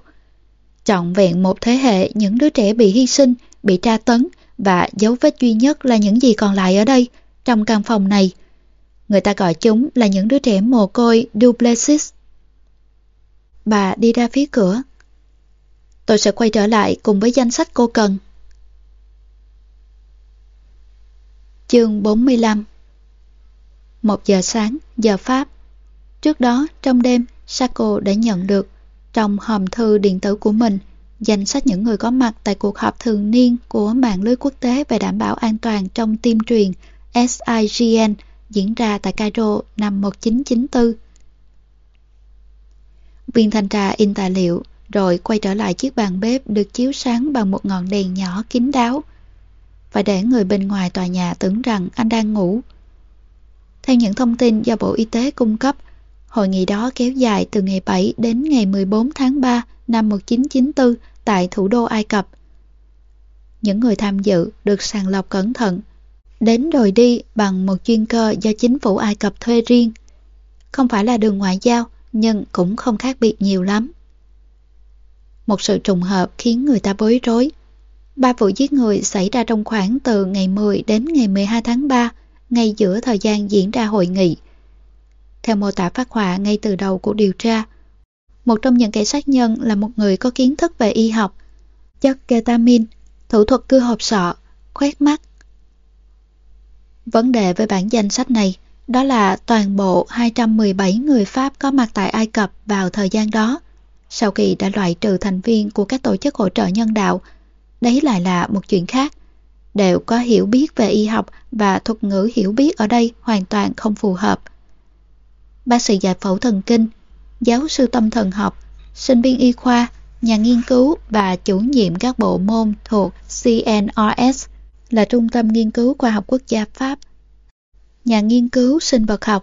Trọng vẹn một thế hệ những đứa trẻ bị hy sinh, bị tra tấn và dấu vết duy nhất là những gì còn lại ở đây, trong căn phòng này. Người ta gọi chúng là những đứa trẻ mồ côi Duplessis. Bà đi ra phía cửa. Tôi sẽ quay trở lại cùng với danh sách cô cần. Chương 45 Một giờ sáng, giờ Pháp Trước đó, trong đêm, Sako đã nhận được trong hòm thư điện tử của mình danh sách những người có mặt tại cuộc họp thường niên của mạng lưới quốc tế về đảm bảo an toàn trong tiêm truyền SIGN diễn ra tại Cairo năm 1994. Viên thanh tra in tài liệu rồi quay trở lại chiếc bàn bếp được chiếu sáng bằng một ngọn đèn nhỏ kín đáo và để người bên ngoài tòa nhà tưởng rằng anh đang ngủ. Theo những thông tin do Bộ Y tế cung cấp, Hội nghị đó kéo dài từ ngày 7 đến ngày 14 tháng 3 năm 1994 tại thủ đô Ai Cập. Những người tham dự được sàng lọc cẩn thận, đến rồi đi bằng một chuyên cơ do chính phủ Ai Cập thuê riêng. Không phải là đường ngoại giao, nhưng cũng không khác biệt nhiều lắm. Một sự trùng hợp khiến người ta bối rối. Ba vụ giết người xảy ra trong khoảng từ ngày 10 đến ngày 12 tháng 3, ngay giữa thời gian diễn ra hội nghị. Theo mô tả phát họa ngay từ đầu của điều tra, một trong những kẻ sát nhân là một người có kiến thức về y học, chất ketamin, thủ thuật cưa hộp sọ, khoét mắt. Vấn đề với bản danh sách này đó là toàn bộ 217 người Pháp có mặt tại Ai Cập vào thời gian đó, sau khi đã loại trừ thành viên của các tổ chức hỗ trợ nhân đạo. Đấy lại là một chuyện khác. Đều có hiểu biết về y học và thuật ngữ hiểu biết ở đây hoàn toàn không phù hợp bác sĩ giải phẫu thần kinh, giáo sư tâm thần học, sinh viên y khoa, nhà nghiên cứu và chủ nhiệm các bộ môn thuộc CNRS là Trung tâm Nghiên cứu Khoa học Quốc gia Pháp, nhà nghiên cứu sinh vật học.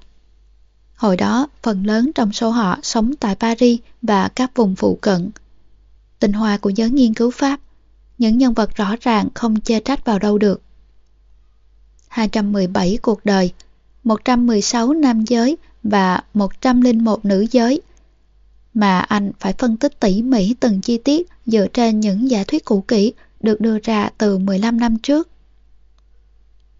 Hồi đó, phần lớn trong số họ sống tại Paris và các vùng phụ cận. Tình hòa của giới nghiên cứu Pháp, những nhân vật rõ ràng không chê trách vào đâu được. 217 cuộc đời, 116 nam giới và 101 nữ giới. Mà anh phải phân tích tỉ mỉ từng chi tiết dựa trên những giả thuyết cũ kỹ được đưa ra từ 15 năm trước.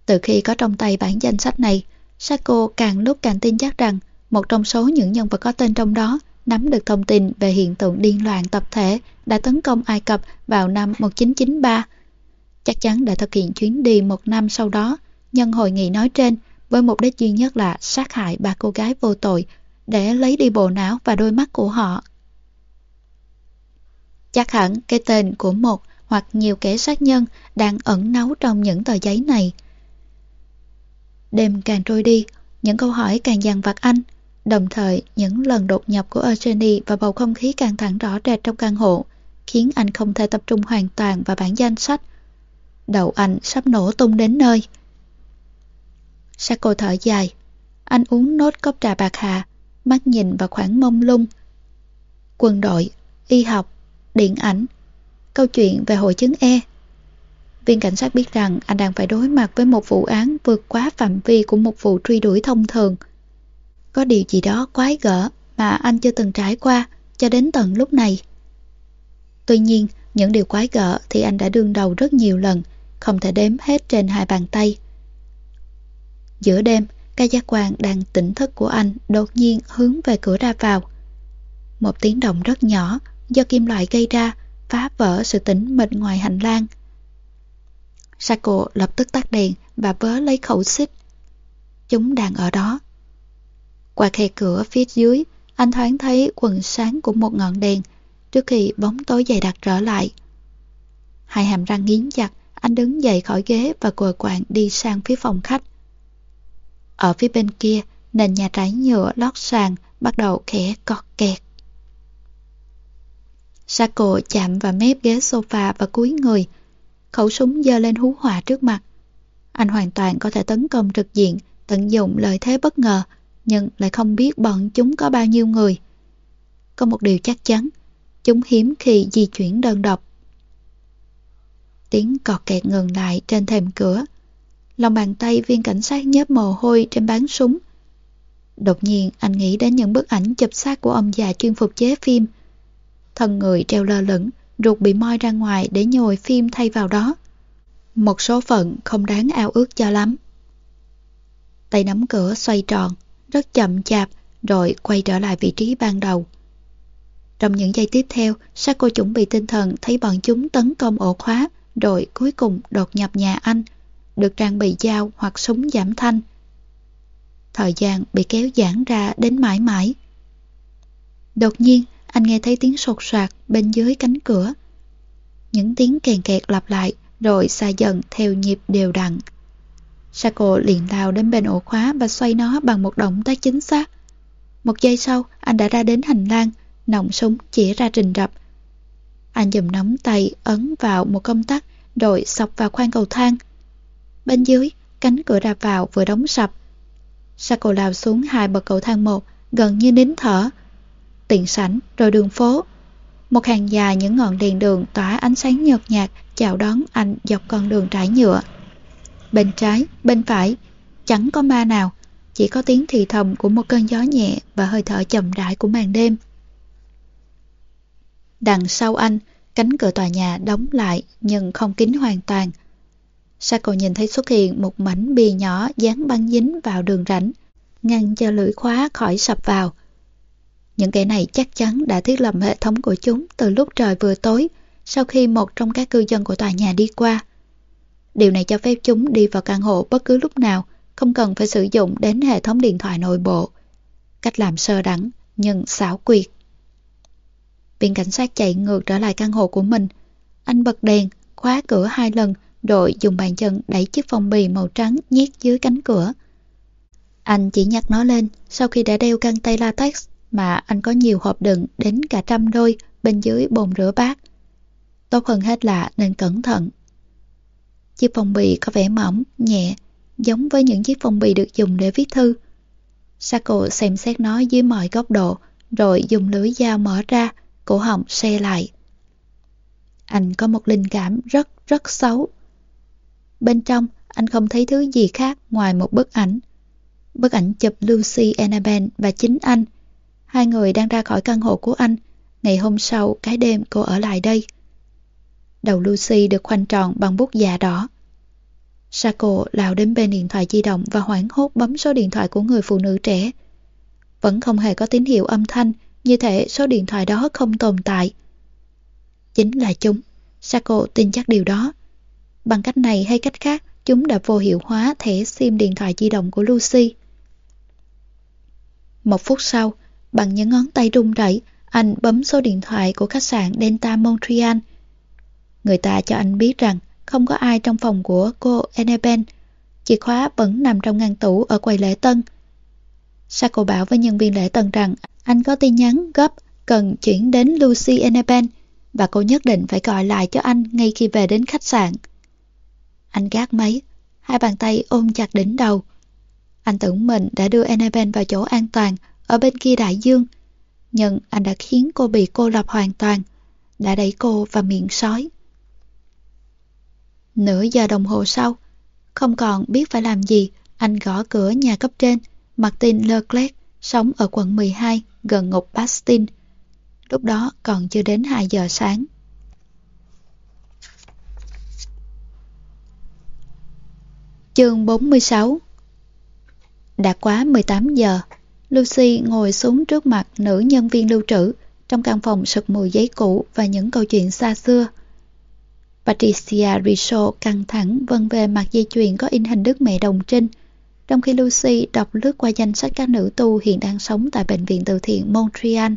Từ khi có trong tay bản danh sách này, Sako càng lúc càng tin chắc rằng một trong số những nhân vật có tên trong đó nắm được thông tin về hiện tượng điên loạn tập thể đã tấn công Ai Cập vào năm 1993. Chắc chắn đã thực hiện chuyến đi một năm sau đó, nhân hội nghị nói trên với mục đích duy nhất là sát hại ba cô gái vô tội để lấy đi bộ não và đôi mắt của họ. Chắc hẳn cái tên của một hoặc nhiều kẻ sát nhân đang ẩn náu trong những tờ giấy này. Đêm càng trôi đi, những câu hỏi càng dằn vặt anh. Đồng thời, những lần đột nhập của Eugenie và bầu không khí càng thẳng rõ rệt trong căn hộ khiến anh không thể tập trung hoàn toàn vào bản danh sách. Đầu anh sắp nổ tung đến nơi. Sako thở dài. Anh uống nốt cốc trà bạc hà, mắt nhìn vào khoảng mông lung. Quân đội, y học, điện ảnh, câu chuyện về hội chứng E. Viên cảnh sát biết rằng anh đang phải đối mặt với một vụ án vượt quá phạm vi của một vụ truy đuổi thông thường. Có điều gì đó quái gở mà anh chưa từng trải qua cho đến tận lúc này. Tuy nhiên, những điều quái gở thì anh đã đương đầu rất nhiều lần, không thể đếm hết trên hai bàn tay. Giữa đêm, ca giác quan đang tỉnh thức của anh đột nhiên hướng về cửa ra vào. Một tiếng động rất nhỏ do kim loại gây ra phá vỡ sự tĩnh mịch ngoài hành lang. Sako lập tức tắt đèn và vớ lấy khẩu xích. Chúng đang ở đó. Qua khe cửa phía dưới, anh thoáng thấy quần sáng của một ngọn đèn trước khi bóng tối dày đặc trở lại. Hai hàm răng nghiến chặt, anh đứng dậy khỏi ghế và quờ quạng đi sang phía phòng khách. Ở phía bên kia, nền nhà trải nhựa lót sàn bắt đầu khẽ cọt kẹt. Sako chạm vào mép ghế sofa và cúi người, khẩu súng giơ lên hú hỏa trước mặt. Anh hoàn toàn có thể tấn công trực diện, tận dụng lợi thế bất ngờ, nhưng lại không biết bọn chúng có bao nhiêu người. Có một điều chắc chắn, chúng hiếm khi di chuyển đơn độc. Tiếng cọt kẹt ngừng lại trên thềm cửa. Lòng bàn tay viên cảnh sát nhớp mồ hôi trên bán súng. Đột nhiên anh nghĩ đến những bức ảnh chụp xác của ông già chuyên phục chế phim. Thân người treo lơ lửng, ruột bị moi ra ngoài để nhồi phim thay vào đó. Một số phận không đáng ao ước cho lắm. Tay nắm cửa xoay tròn, rất chậm chạp, rồi quay trở lại vị trí ban đầu. Trong những giây tiếp theo, Sako chuẩn bị tinh thần thấy bọn chúng tấn công ổ khóa, rồi cuối cùng đột nhập nhà anh, được trang bị dao hoặc súng giảm thanh. Thời gian bị kéo giãn ra đến mãi mãi. Đột nhiên, anh nghe thấy tiếng sột soạt bên dưới cánh cửa. Những tiếng kèn kẹt lặp lại, rồi xa dần theo nhịp đều đặn. Sako liền lao đến bên ổ khóa và xoay nó bằng một động tác chính xác. Một giây sau, anh đã ra đến hành lang, nòng súng chỉ ra trình rập. Anh dùng nắm tay ấn vào một công tắc, rồi sọc vào khoang cầu thang. Bên dưới, cánh cửa ra vào vừa đóng sập. Sako lao xuống hai bậc cầu thang một, gần như nín thở. Tiện sảnh, rồi đường phố. Một hàng dài những ngọn đèn đường tỏa ánh sáng nhợt nhạt chào đón anh dọc con đường trải nhựa. Bên trái, bên phải, chẳng có ma nào, chỉ có tiếng thì thầm của một cơn gió nhẹ và hơi thở chậm rãi của màn đêm. Đằng sau anh, cánh cửa tòa nhà đóng lại nhưng không kín hoàn toàn. Sako nhìn thấy xuất hiện một mảnh bì nhỏ dán băng dính vào đường rãnh, ngăn cho lưỡi khóa khỏi sập vào. Những kẻ này chắc chắn đã thiết lập hệ thống của chúng từ lúc trời vừa tối, sau khi một trong các cư dân của tòa nhà đi qua. Điều này cho phép chúng đi vào căn hộ bất cứ lúc nào, không cần phải sử dụng đến hệ thống điện thoại nội bộ. Cách làm sơ đẳng, nhưng xảo quyệt. Viên cảnh sát chạy ngược trở lại căn hộ của mình. Anh bật đèn, khóa cửa hai lần, đội dùng bàn chân đẩy chiếc phong bì màu trắng nhét dưới cánh cửa. Anh chỉ nhặt nó lên sau khi đã đeo găng tay latex mà anh có nhiều hộp đựng đến cả trăm đôi bên dưới bồn rửa bát. Tốt hơn hết là nên cẩn thận. Chiếc phong bì có vẻ mỏng, nhẹ, giống với những chiếc phong bì được dùng để viết thư. Sako xem xét nó dưới mọi góc độ, rồi dùng lưỡi dao mở ra, cổ họng xe lại. Anh có một linh cảm rất rất xấu. Bên trong, anh không thấy thứ gì khác ngoài một bức ảnh. Bức ảnh chụp Lucy Annabelle và chính anh. Hai người đang ra khỏi căn hộ của anh. Ngày hôm sau, cái đêm cô ở lại đây. Đầu Lucy được khoanh tròn bằng bút dạ đỏ. Sako lao đến bên điện thoại di động và hoảng hốt bấm số điện thoại của người phụ nữ trẻ. Vẫn không hề có tín hiệu âm thanh, như thể số điện thoại đó không tồn tại. Chính là chúng. Sako tin chắc điều đó. Bằng cách này hay cách khác, chúng đã vô hiệu hóa thẻ SIM điện thoại di động của Lucy. Một phút sau, bằng những ngón tay run rẩy, anh bấm số điện thoại của khách sạn Delta Montreal. Người ta cho anh biết rằng không có ai trong phòng của cô Annabelle. Chìa khóa vẫn nằm trong ngăn tủ ở quầy lễ tân. Sako bảo với nhân viên lễ tân rằng anh có tin nhắn gấp cần chuyển đến Lucy Annabelle và cô nhất định phải gọi lại cho anh ngay khi về đến khách sạn. Anh gác máy, hai bàn tay ôm chặt đỉnh đầu. Anh tưởng mình đã đưa Annabelle vào chỗ an toàn ở bên kia đại dương, nhưng anh đã khiến cô bị cô lập hoàn toàn, đã đẩy cô vào miệng sói. Nửa giờ đồng hồ sau, không còn biết phải làm gì, anh gõ cửa nhà cấp trên, Martin Leclerc, sống ở quận 12, gần ngục Bastille. Lúc đó còn chưa đến 2 giờ sáng. Chương 46 Đã quá 18 giờ, Lucy ngồi xuống trước mặt nữ nhân viên lưu trữ trong căn phòng sực mùi giấy cũ và những câu chuyện xa xưa. Patricia Richaud căng thẳng vân về mặt dây chuyền có in hình Đức Mẹ Đồng Trinh, trong khi Lucy đọc lướt qua danh sách các nữ tu hiện đang sống tại Bệnh viện từ thiện Montreal.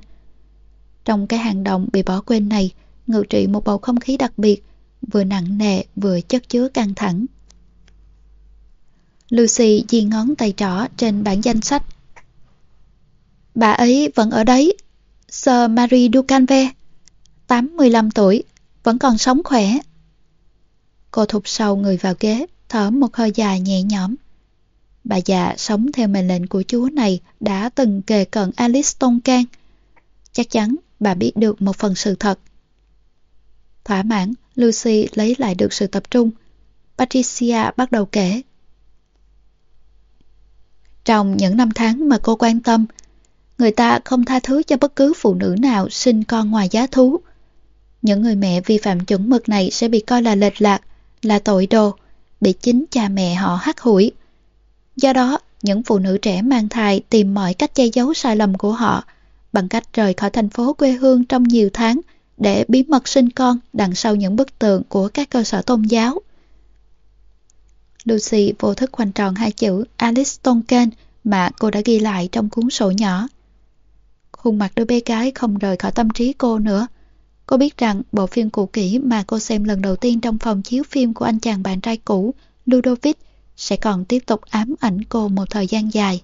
Trong cái hang động bị bỏ quên này, ngự trị một bầu không khí đặc biệt, vừa nặng nề vừa chất chứa căng thẳng. Lucy di ngón tay trỏ trên bản danh sách. Bà ấy vẫn ở đấy, Sir Marie Ducanve, 85 tuổi, vẫn còn sống khỏe. Cô thụt sâu người vào ghế, thở một hơi dài nhẹ nhõm. Bà già sống theo mệnh lệnh của chúa này đã từng kề cận Alice Tôn Can. Chắc chắn bà biết được một phần sự thật. Thỏa mãn, Lucy lấy lại được sự tập trung. Patricia bắt đầu kể. Trong những năm tháng mà cô quan tâm, người ta không tha thứ cho bất cứ phụ nữ nào sinh con ngoài giá thú. Những người mẹ vi phạm chuẩn mực này sẽ bị coi là lệch lạc, là tội đồ, bị chính cha mẹ họ hắt hủi. Do đó, những phụ nữ trẻ mang thai tìm mọi cách che giấu sai lầm của họ bằng cách rời khỏi thành phố quê hương trong nhiều tháng để bí mật sinh con đằng sau những bức tượng của các cơ sở tôn giáo. Lucy vô thức khoanh tròn hai chữ Alice Tonkin mà cô đã ghi lại trong cuốn sổ nhỏ. Khuôn mặt đứa bé gái không rời khỏi tâm trí cô nữa. Cô biết rằng bộ phim cũ kỹ mà cô xem lần đầu tiên trong phòng chiếu phim của anh chàng bạn trai cũ, Ludovic, sẽ còn tiếp tục ám ảnh cô một thời gian dài.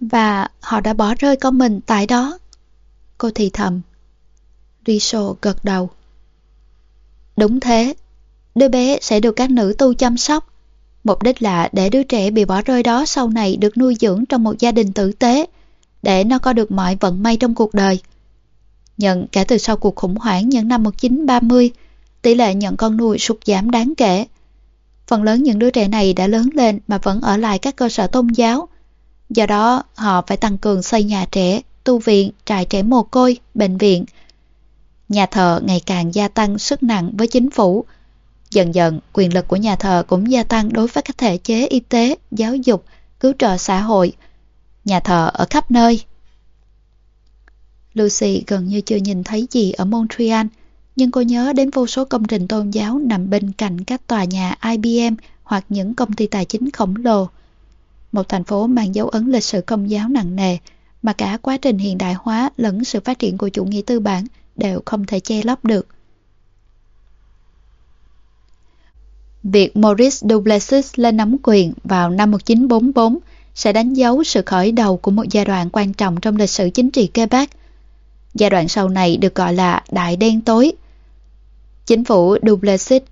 Và họ đã bỏ rơi con mình tại đó. Cô thì thầm. Riso gật đầu. Đúng thế, đứa bé sẽ được các nữ tu chăm sóc. Mục đích là để đứa trẻ bị bỏ rơi đó sau này được nuôi dưỡng trong một gia đình tử tế, để nó có được mọi vận may trong cuộc đời. Nhận kể từ sau cuộc khủng hoảng những năm 1930, tỷ lệ nhận con nuôi sụt giảm đáng kể. Phần lớn những đứa trẻ này đã lớn lên mà vẫn ở lại các cơ sở tôn giáo. Do đó, họ phải tăng cường xây nhà trẻ, tu viện, trại trẻ mồ côi, bệnh viện. Nhà thờ ngày càng gia tăng sức nặng với chính phủ. Dần dần, quyền lực của nhà thờ cũng gia tăng đối với các thể chế y tế, giáo dục, cứu trợ xã hội. Nhà thờ ở khắp nơi. Lucy gần như chưa nhìn thấy gì ở Montreal, nhưng cô nhớ đến vô số công trình tôn giáo nằm bên cạnh các tòa nhà IBM hoặc những công ty tài chính khổng lồ. Một thành phố mang dấu ấn lịch sử công giáo nặng nề, mà cả quá trình hiện đại hóa lẫn sự phát triển của chủ nghĩa tư bản đều không thể che lấp được. Việc Maurice Duplessis lên nắm quyền vào năm 1944 sẽ đánh dấu sự khởi đầu của một giai đoạn quan trọng trong lịch sử chính trị Quebec. Giai đoạn sau này được gọi là Đại đen tối. Chính phủ Duplessis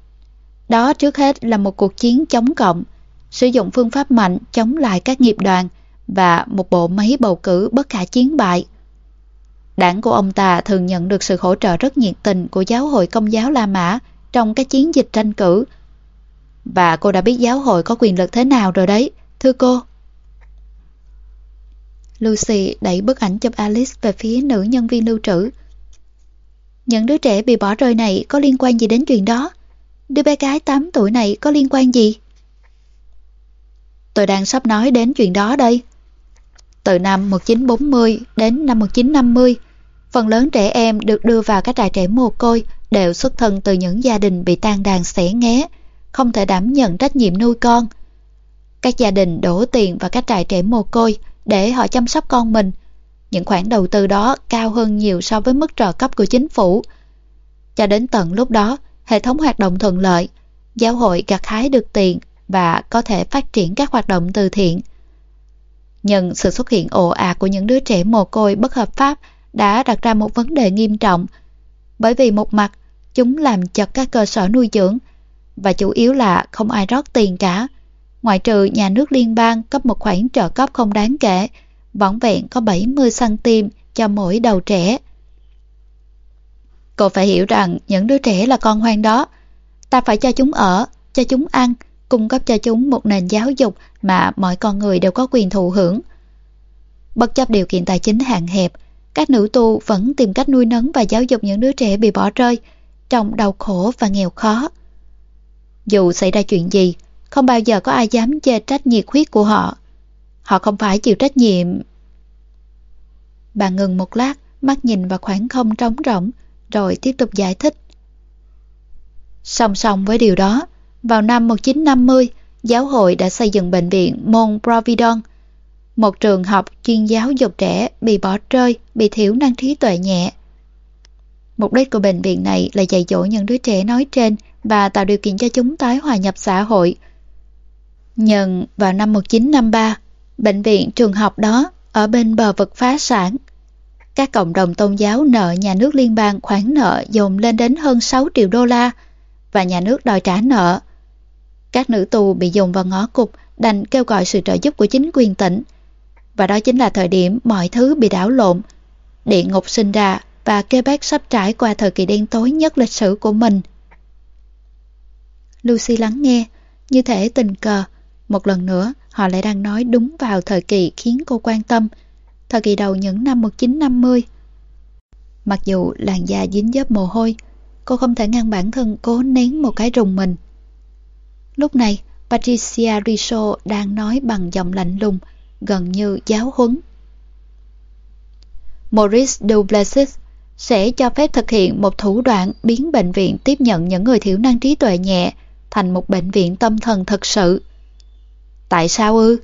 đó trước hết là một cuộc chiến chống cộng, sử dụng phương pháp mạnh chống lại các nghiệp đoàn và một bộ máy bầu cử bất khả chiến bại. Đảng của ông ta thường nhận được sự hỗ trợ rất nhiệt tình của giáo hội công giáo La Mã trong các chiến dịch tranh cử. Và cô đã biết giáo hội có quyền lực thế nào rồi đấy, thưa cô. Lucy đẩy bức ảnh chụp Alice về phía nữ nhân viên lưu trữ. Những đứa trẻ bị bỏ rơi này có liên quan gì đến chuyện đó? Đứa bé gái 8 tuổi này có liên quan gì? Tôi đang sắp nói đến chuyện đó đây. Từ năm 1940 đến năm 1950, phần lớn trẻ em được đưa vào các trại trẻ mồ côi đều xuất thân từ những gia đình bị tan đàn xẻ nghé, không thể đảm nhận trách nhiệm nuôi con. Các gia đình đổ tiền vào các trại trẻ mồ côi để họ chăm sóc con mình. Những khoản đầu tư đó cao hơn nhiều so với mức trợ cấp của chính phủ. Cho đến tận lúc đó, hệ thống hoạt động thuận lợi, giáo hội gặt hái được tiền và có thể phát triển các hoạt động từ thiện. Nhưng sự xuất hiện ồ ạt của những đứa trẻ mồ côi bất hợp pháp đã đặt ra một vấn đề nghiêm trọng. Bởi vì một mặt, chúng làm chật các cơ sở nuôi dưỡng và chủ yếu là không ai rót tiền cả. Ngoại trừ nhà nước liên bang cấp một khoản trợ cấp không đáng kể, vỏn vẹn có 70cm cho mỗi đầu trẻ. Cô phải hiểu rằng những đứa trẻ là con hoang đó. Ta phải cho chúng ở, cho chúng ăn, cung cấp cho chúng một nền giáo dục mà mọi con người đều có quyền thụ hưởng. Bất chấp điều kiện tài chính hạn hẹp, các nữ tu vẫn tìm cách nuôi nấng và giáo dục những đứa trẻ bị bỏ rơi trong đau khổ và nghèo khó. Dù xảy ra chuyện gì, không bao giờ có ai dám chê trách nhiệt huyết của họ. Họ không phải chịu trách nhiệm. Bà ngừng một lát, mắt nhìn vào khoảng không trống rỗng, rồi tiếp tục giải thích. Song song với điều đó, vào năm 1950, giáo hội đã xây dựng bệnh viện Môn Providon, một trường học chuyên giáo dục trẻ bị bỏ rơi, bị thiểu năng trí tuệ nhẹ. Mục đích của bệnh viện này là dạy dỗ những đứa trẻ nói trên và tạo điều kiện cho chúng tái hòa nhập xã hội. Nhận vào năm 1953, bệnh viện trường học đó ở bên bờ vực phá sản. Các cộng đồng tôn giáo nợ nhà nước liên bang khoản nợ dồn lên đến hơn 6 triệu đô la và nhà nước đòi trả nợ. Các nữ tù bị dùng vào ngõ cục đành kêu gọi sự trợ giúp của chính quyền tỉnh. Và đó chính là thời điểm mọi thứ bị đảo lộn. Địa ngục sinh ra và Quebec sắp trải qua thời kỳ đen tối nhất lịch sử của mình. Lucy lắng nghe, như thể tình cờ. Một lần nữa, họ lại đang nói đúng vào thời kỳ khiến cô quan tâm, thời kỳ đầu những năm 1950. Mặc dù làn da dính dớp mồ hôi, cô không thể ngăn bản thân cố nén một cái rùng mình. Lúc này, Patricia Riso đang nói bằng giọng lạnh lùng, gần như giáo huấn. Maurice Duplessis sẽ cho phép thực hiện một thủ đoạn biến bệnh viện tiếp nhận những người thiểu năng trí tuệ nhẹ thành một bệnh viện tâm thần thực sự. Tại sao ư?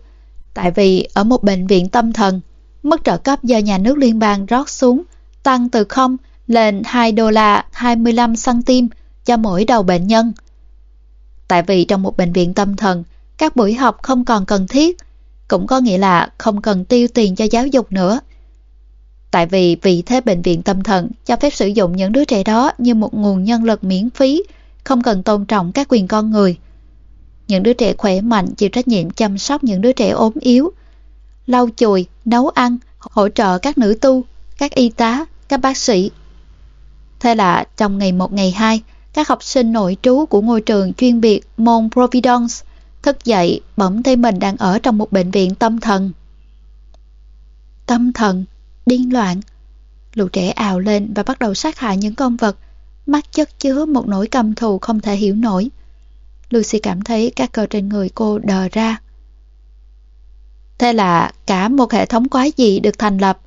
Tại vì ở một bệnh viện tâm thần, mức trợ cấp do nhà nước liên bang rót xuống tăng từ 0 lên 2 đô la 25 cm cho mỗi đầu bệnh nhân. Tại vì trong một bệnh viện tâm thần, các buổi học không còn cần thiết, cũng có nghĩa là không cần tiêu tiền cho giáo dục nữa. Tại vì vị thế bệnh viện tâm thần cho phép sử dụng những đứa trẻ đó như một nguồn nhân lực miễn phí, không cần tôn trọng các quyền con người. Những đứa trẻ khỏe mạnh chịu trách nhiệm chăm sóc những đứa trẻ ốm yếu, lau chùi, nấu ăn, hỗ trợ các nữ tu, các y tá, các bác sĩ. Thế là trong ngày 1 ngày 2, các học sinh nội trú của ngôi trường chuyên biệt môn Providence thức dậy bỗng thấy mình đang ở trong một bệnh viện tâm thần. Tâm thần, điên loạn. Lũ trẻ ào lên và bắt đầu sát hại những con vật, mắt chất chứa một nỗi căm thù không thể hiểu nổi. Lucy cảm thấy các cơ trên người cô đờ ra. Thế là cả một hệ thống quái dị được thành lập.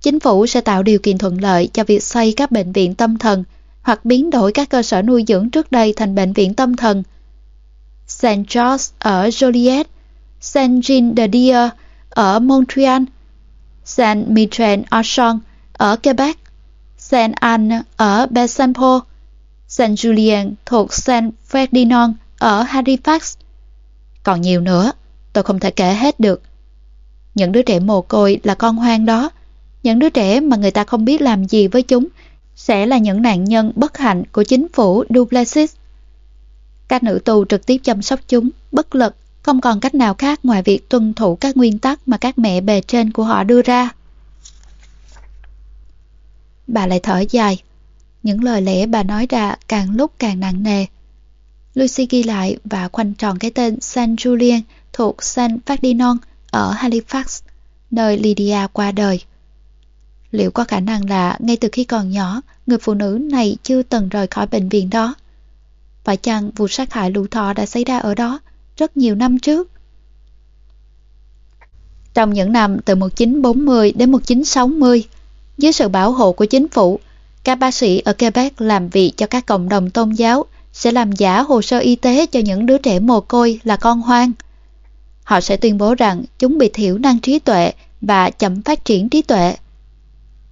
Chính phủ sẽ tạo điều kiện thuận lợi cho việc xây các bệnh viện tâm thần hoặc biến đổi các cơ sở nuôi dưỡng trước đây thành bệnh viện tâm thần. St. George ở Joliet, Saint Jean de Dieu ở Montreal, Saint Michel Archon ở Quebec, Saint Anne ở Besançon, Saint Julien thuộc Saint Ferdinand ở Halifax. Còn nhiều nữa, tôi không thể kể hết được. Những đứa trẻ mồ côi là con hoang đó, những đứa trẻ mà người ta không biết làm gì với chúng sẽ là những nạn nhân bất hạnh của chính phủ Duplessis. Các nữ tù trực tiếp chăm sóc chúng, bất lực, không còn cách nào khác ngoài việc tuân thủ các nguyên tắc mà các mẹ bề trên của họ đưa ra. Bà lại thở dài. Những lời lẽ bà nói ra càng lúc càng nặng nề. Lucy ghi lại và khoanh tròn cái tên San Julian thuộc San Ferdinand ở Halifax, nơi Lydia qua đời. Liệu có khả năng là ngay từ khi còn nhỏ, người phụ nữ này chưa từng rời khỏi bệnh viện đó? Phải chăng vụ sát hại lũ thọ đã xảy ra ở đó rất nhiều năm trước? Trong những năm từ 1940 đến 1960, dưới sự bảo hộ của chính phủ, các bác sĩ ở Quebec làm việc cho các cộng đồng tôn giáo sẽ làm giả hồ sơ y tế cho những đứa trẻ mồ côi là con hoang. Họ sẽ tuyên bố rằng chúng bị thiểu năng trí tuệ và chậm phát triển trí tuệ.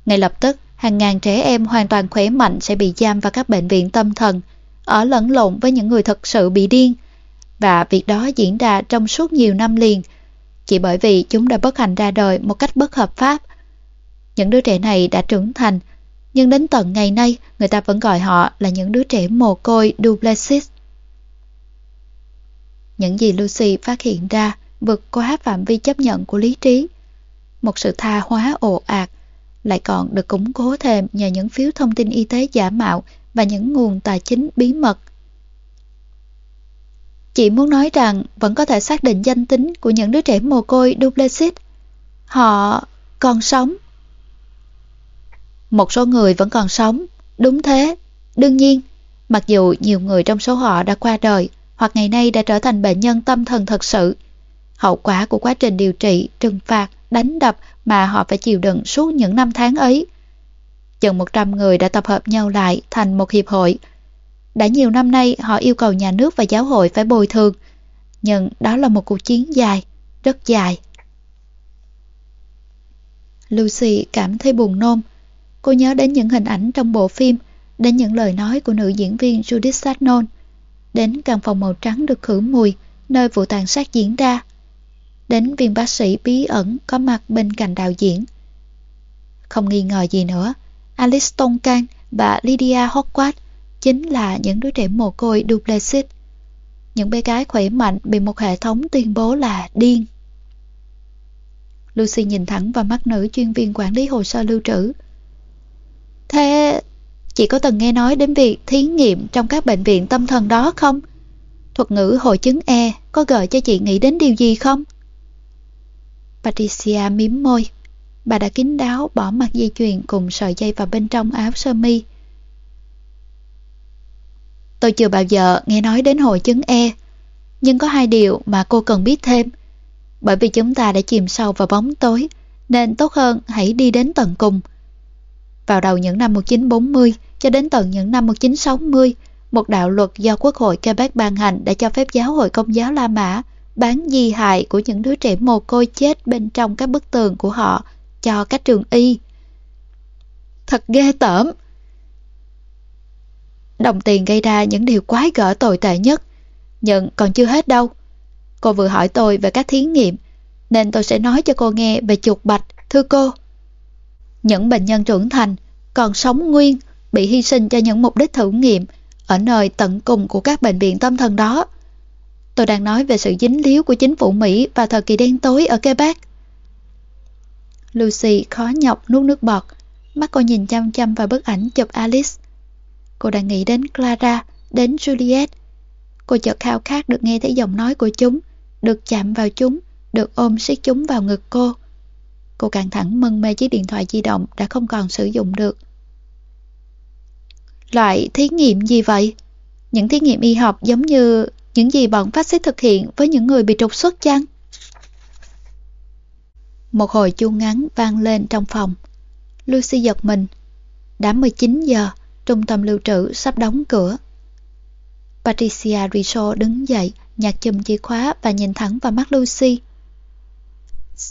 Ngay lập tức, hàng ngàn trẻ em hoàn toàn khỏe mạnh sẽ bị giam vào các bệnh viện tâm thần, ở lẫn lộn với những người thật sự bị điên. Và việc đó diễn ra trong suốt nhiều năm liền, chỉ bởi vì chúng đã bất hạnh ra đời một cách bất hợp pháp. Những đứa trẻ này đã trưởng thành, nhưng đến tận ngày nay người ta vẫn gọi họ là những đứa trẻ mồ côi Duplessis. Những gì Lucy phát hiện ra vượt quá phạm vi chấp nhận của lý trí. Một sự tha hóa ồ ạt lại còn được củng cố thêm nhờ những phiếu thông tin y tế giả mạo và những nguồn tài chính bí mật. Chị muốn nói rằng vẫn có thể xác định danh tính của những đứa trẻ mồ côi Duplessis. Họ còn sống. Một số người vẫn còn sống, đúng thế. Đương nhiên, mặc dù nhiều người trong số họ đã qua đời hoặc ngày nay đã trở thành bệnh nhân tâm thần thật sự, hậu quả của quá trình điều trị, trừng phạt, đánh đập mà họ phải chịu đựng suốt những năm tháng ấy. Chừng 100 người đã tập hợp nhau lại thành một hiệp hội. Đã nhiều năm nay họ yêu cầu nhà nước và giáo hội phải bồi thường, nhưng đó là một cuộc chiến dài, rất dài. Lucy cảm thấy buồn nôn. Cô nhớ đến những hình ảnh trong bộ phim, đến những lời nói của nữ diễn viên Judith Sarnon, đến căn phòng màu trắng được khử mùi, nơi vụ tàn sát diễn ra đến viên bác sĩ bí ẩn có mặt bên cạnh đạo diễn. Không nghi ngờ gì nữa, Alice Tonkan và Lydia Hogwarts chính là những đứa trẻ mồ côi Duplessis. Những bé gái khỏe mạnh bị một hệ thống tuyên bố là điên. Lucy nhìn thẳng vào mắt nữ chuyên viên quản lý hồ sơ lưu trữ. Chị có từng nghe nói đến việc thí nghiệm trong các bệnh viện tâm thần đó không? Thuật ngữ hội chứng E có gợi cho chị nghĩ đến điều gì không? Patricia miếm môi. Bà đã kín đáo bỏ mặt dây chuyền cùng sợi dây vào bên trong áo sơ mi. Tôi chưa bao giờ nghe nói đến hội chứng E, nhưng có hai điều mà cô cần biết thêm. Bởi vì chúng ta đã chìm sâu vào bóng tối, nên tốt hơn hãy đi đến tận cùng. Vào đầu những năm 1940 cho đến tận những năm 1960, một đạo luật do Quốc hội Quebec ban hành đã cho phép giáo hội công giáo La Mã bán di hại của những đứa trẻ mồ côi chết bên trong các bức tường của họ cho các trường y. Thật ghê tởm. Đồng tiền gây ra những điều quái gở tồi tệ nhất, nhưng còn chưa hết đâu. Cô vừa hỏi tôi về các thí nghiệm, nên tôi sẽ nói cho cô nghe về chuột bạch, thưa cô. Những bệnh nhân trưởng thành còn sống nguyên bị hy sinh cho những mục đích thử nghiệm ở nơi tận cùng của các bệnh viện tâm thần đó. Tôi đang nói về sự dính líu của chính phủ Mỹ vào thời kỳ đen tối ở Quebec. Lucy khó nhọc nuốt nước bọt, mắt cô nhìn chăm chăm vào bức ảnh chụp Alice. Cô đang nghĩ đến Clara, đến Juliet. Cô chợt khao khát được nghe thấy giọng nói của chúng, được chạm vào chúng, được ôm siết chúng vào ngực cô. Cô càng thẳng mân mê chiếc điện thoại di động đã không còn sử dụng được. Loại thí nghiệm gì vậy? Những thí nghiệm y học giống như những gì bọn phát xít thực hiện với những người bị trục xuất chăng? Một hồi chuông ngắn vang lên trong phòng. Lucy giật mình. Đã 19 giờ, trung tâm lưu trữ sắp đóng cửa. Patricia Richaud đứng dậy, nhặt chùm chìa khóa và nhìn thẳng vào mắt Lucy.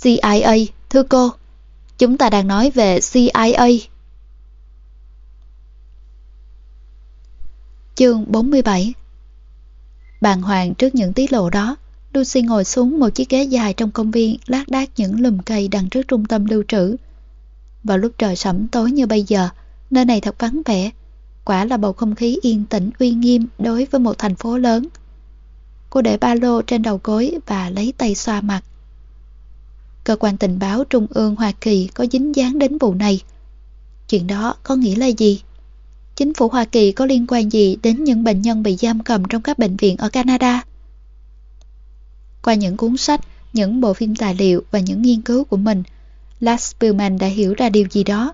CIA, thưa cô, chúng ta đang nói về CIA. Chương 47 Bàn hoàng trước những tiết lộ đó, Lucy ngồi xuống một chiếc ghế dài trong công viên lát đác những lùm cây đằng trước trung tâm lưu trữ. Vào lúc trời sẩm tối như bây giờ, nơi này thật vắng vẻ. Quả là bầu không khí yên tĩnh uy nghiêm đối với một thành phố lớn. Cô để ba lô trên đầu gối và lấy tay xoa mặt. Cơ quan tình báo Trung ương Hoa Kỳ có dính dáng đến vụ này. Chuyện đó có nghĩa là gì? chính phủ Hoa Kỳ có liên quan gì đến những bệnh nhân bị giam cầm trong các bệnh viện ở Canada? Qua những cuốn sách, những bộ phim tài liệu và những nghiên cứu của mình, Lars Spielman đã hiểu ra điều gì đó.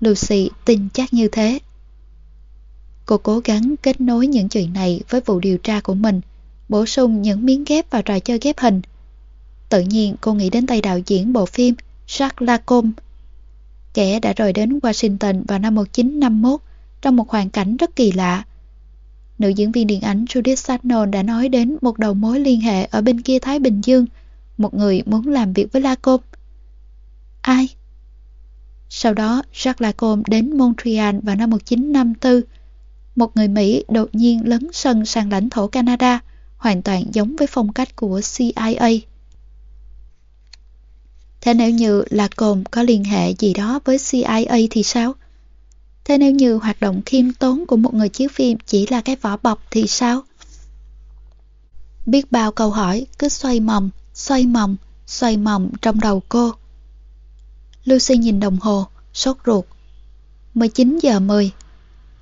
Lucy tin chắc như thế. Cô cố gắng kết nối những chuyện này với vụ điều tra của mình, bổ sung những miếng ghép vào trò chơi ghép hình. Tự nhiên cô nghĩ đến tay đạo diễn bộ phim Jacques Lacombe. Kẻ đã rời đến Washington vào năm 1951 trong một hoàn cảnh rất kỳ lạ. Nữ diễn viên điện ảnh Judith Sagnon đã nói đến một đầu mối liên hệ ở bên kia Thái Bình Dương, một người muốn làm việc với Lacombe. Ai? Sau đó, Jacques Lacombe đến Montreal vào năm 1954. Một người Mỹ đột nhiên lấn sân sang lãnh thổ Canada, hoàn toàn giống với phong cách của CIA. Thế nếu như là cồn có liên hệ gì đó với CIA thì sao? Thế nếu như hoạt động khiêm tốn của một người chiếu phim chỉ là cái vỏ bọc thì sao? Biết bao câu hỏi cứ xoay mòng, xoay mòng, xoay mòng trong đầu cô. Lucy nhìn đồng hồ, sốt ruột. 19 giờ 10.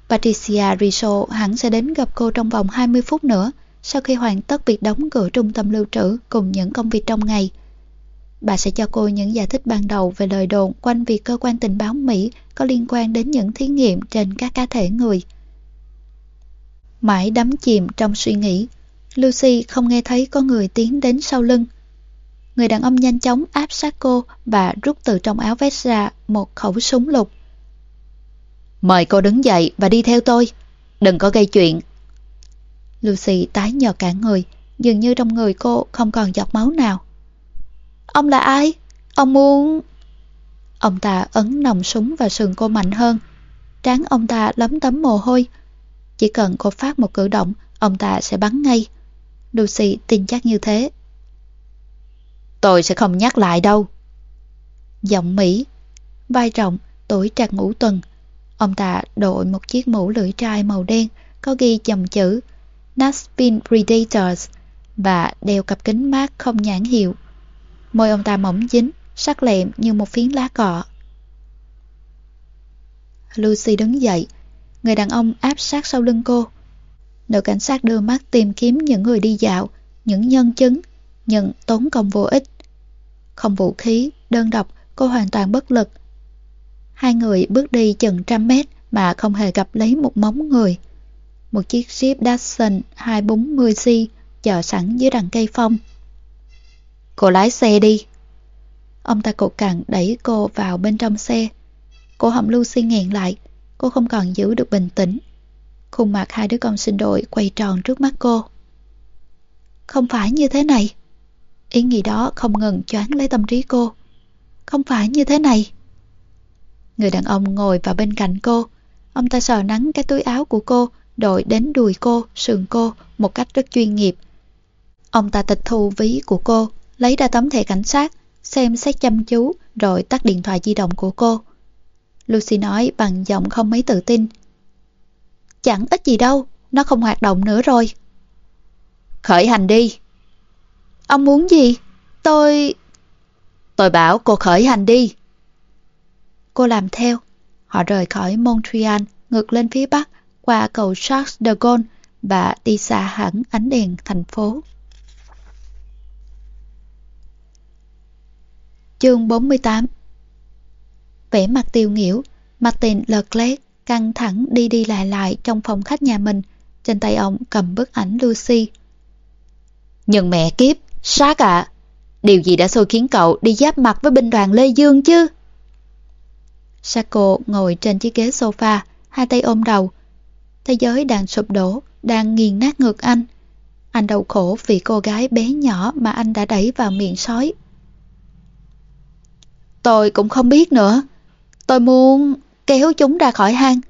Patricia Riso hẳn sẽ đến gặp cô trong vòng 20 phút nữa sau khi hoàn tất việc đóng cửa trung tâm lưu trữ cùng những công việc trong ngày. Bà sẽ cho cô những giải thích ban đầu về lời đồn quanh việc cơ quan tình báo Mỹ có liên quan đến những thí nghiệm trên các cá thể người. Mãi đắm chìm trong suy nghĩ, Lucy không nghe thấy có người tiến đến sau lưng. Người đàn ông nhanh chóng áp sát cô và rút từ trong áo vest ra một khẩu súng lục. Mời cô đứng dậy và đi theo tôi. Đừng có gây chuyện. Lucy tái nhợt cả người, dường như trong người cô không còn giọt máu nào. Ông là ai? Ông muốn... Ông ta ấn nòng súng vào sườn cô mạnh hơn. Trán ông ta lấm tấm mồ hôi. Chỉ cần cô phát một cử động, ông ta sẽ bắn ngay. Lucy tin chắc như thế. Tôi sẽ không nhắc lại đâu. Giọng Mỹ, vai rộng, tuổi trạc ngũ tuần. Ông ta đội một chiếc mũ lưỡi trai màu đen có ghi dòng chữ Naspin Predators và đeo cặp kính mát không nhãn hiệu. Môi ông ta mỏng dính, sắc lẹm như một phiến lá cọ. Lucy đứng dậy, người đàn ông áp sát sau lưng cô. Nữ cảnh sát đưa mắt tìm kiếm những người đi dạo, những nhân chứng, những tốn công vô ích. Không vũ khí, đơn độc, cô hoàn toàn bất lực. Hai người bước đi chừng trăm mét mà không hề gặp lấy một móng người. Một chiếc Jeep Datsun 240C chờ sẵn dưới đằng cây phong. Cô lái xe đi. Ông ta cột cằn đẩy cô vào bên trong xe. Cô họng Lucy nghẹn lại, cô không còn giữ được bình tĩnh. Khuôn mặt hai đứa con sinh đội quay tròn trước mắt cô. Không phải như thế này. Ý nghĩ đó không ngừng choáng lấy tâm trí cô. Không phải như thế này. Người đàn ông ngồi vào bên cạnh cô. Ông ta sờ nắng cái túi áo của cô, đội đến đùi cô, sườn cô một cách rất chuyên nghiệp. Ông ta tịch thu ví của cô, lấy ra tấm thẻ cảnh sát, xem xét chăm chú rồi tắt điện thoại di động của cô. Lucy nói bằng giọng không mấy tự tin. Chẳng ít gì đâu, nó không hoạt động nữa rồi. Khởi hành đi. Ông muốn gì? Tôi... Tôi bảo cô khởi hành đi. Cô làm theo. Họ rời khỏi Montreal, ngược lên phía bắc, qua cầu Charles de Gaulle và đi xa hẳn ánh đèn thành phố. Chương 48 Vẻ mặt tiêu nghỉu, Martin Leclerc căng thẳng đi đi lại lại trong phòng khách nhà mình, trên tay ông cầm bức ảnh Lucy. Nhưng mẹ kiếp, sát ạ! Điều gì đã xôi khiến cậu đi giáp mặt với binh đoàn Lê Dương chứ? Sako ngồi trên chiếc ghế sofa, hai tay ôm đầu. Thế giới đang sụp đổ, đang nghiền nát ngược anh. Anh đau khổ vì cô gái bé nhỏ mà anh đã đẩy vào miệng sói Tôi cũng không biết nữa. Tôi muốn kéo chúng ra khỏi hang,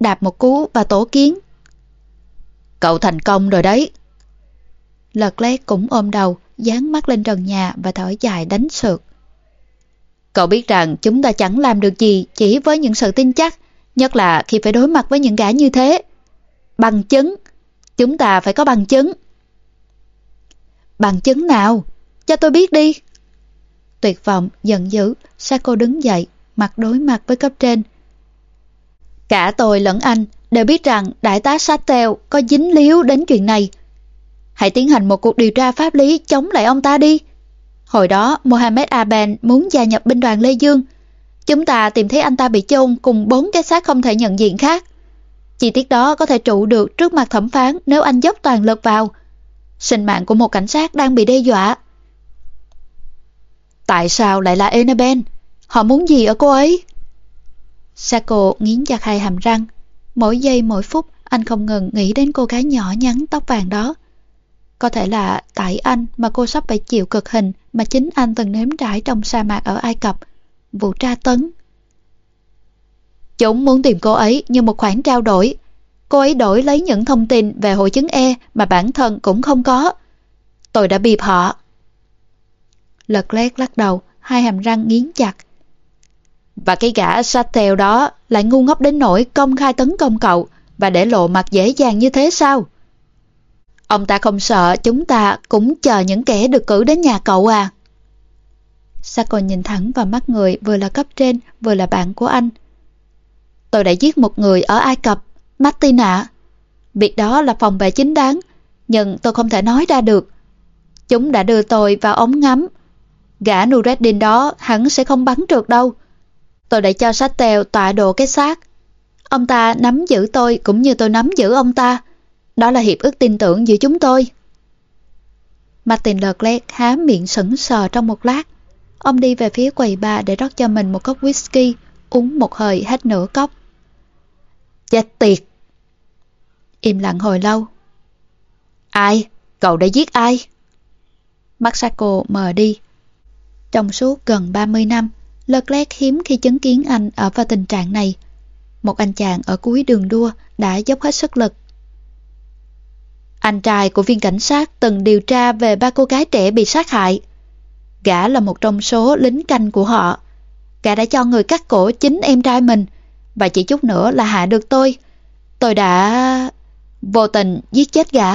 đạp một cú và tổ kiến. Cậu thành công rồi đấy. Lật lét cũng ôm đầu, dán mắt lên trần nhà và thở dài đánh sượt. Cậu biết rằng chúng ta chẳng làm được gì chỉ với những sự tin chắc, nhất là khi phải đối mặt với những gã như thế. Bằng chứng, chúng ta phải có bằng chứng. Bằng chứng nào? Cho tôi biết đi. Tuyệt vọng, giận dữ, Sako đứng dậy, mặt đối mặt với cấp trên. Cả tôi lẫn anh đều biết rằng đại tá Sattel có dính líu đến chuyện này. Hãy tiến hành một cuộc điều tra pháp lý chống lại ông ta đi. Hồi đó, Mohammed Aben muốn gia nhập binh đoàn Lê Dương. Chúng ta tìm thấy anh ta bị chôn cùng bốn cái xác không thể nhận diện khác. Chi tiết đó có thể trụ được trước mặt thẩm phán nếu anh dốc toàn lực vào. Sinh mạng của một cảnh sát đang bị đe dọa. Tại sao lại là Eneben? Họ muốn gì ở cô ấy? Sako nghiến chặt hai hàm răng. Mỗi giây, mỗi phút, anh không ngừng nghĩ đến cô gái nhỏ nhắn tóc vàng đó. Có thể là tại anh mà cô sắp phải chịu cực hình mà chính anh từng nếm trải trong sa mạc ở Ai Cập. Vụ tra tấn. Chúng muốn tìm cô ấy như một khoản trao đổi. Cô ấy đổi lấy những thông tin về hội chứng E mà bản thân cũng không có. Tôi đã bịp họ. Lật lét lắc đầu, hai hàm răng nghiến chặt. Và cái gã Sattel đó lại ngu ngốc đến nỗi công khai tấn công cậu và để lộ mặt dễ dàng như thế sao? Ông ta không sợ chúng ta cũng chờ những kẻ được cử đến nhà cậu à? Sako nhìn thẳng vào mắt người vừa là cấp trên vừa là bạn của anh. Tôi đã giết một người ở Ai Cập, Martina. Việc đó là phòng vệ chính đáng, nhưng tôi không thể nói ra được. Chúng đã đưa tôi vào ống ngắm. Gã Nureddin đó hắn sẽ không bắn trượt đâu. Tôi đã cho Sattel tọa độ cái xác. Ông ta nắm giữ tôi cũng như tôi nắm giữ ông ta. Đó là hiệp ước tin tưởng giữa chúng tôi. Martin Leclerc há miệng sững sờ trong một lát. Ông đi về phía quầy bar để rót cho mình một cốc whisky, uống một hơi hết nửa cốc. Chết tiệt! Im lặng hồi lâu. Ai? Cậu đã giết ai? Masako mờ đi. Trong suốt gần 30 năm, Leclerc hiếm khi chứng kiến anh ở vào tình trạng này. Một anh chàng ở cuối đường đua đã dốc hết sức lực. Anh trai của viên cảnh sát từng điều tra về ba cô gái trẻ bị sát hại. Gã là một trong số lính canh của họ. Gã đã cho người cắt cổ chính em trai mình và chỉ chút nữa là hạ được tôi. Tôi đã... vô tình giết chết gã.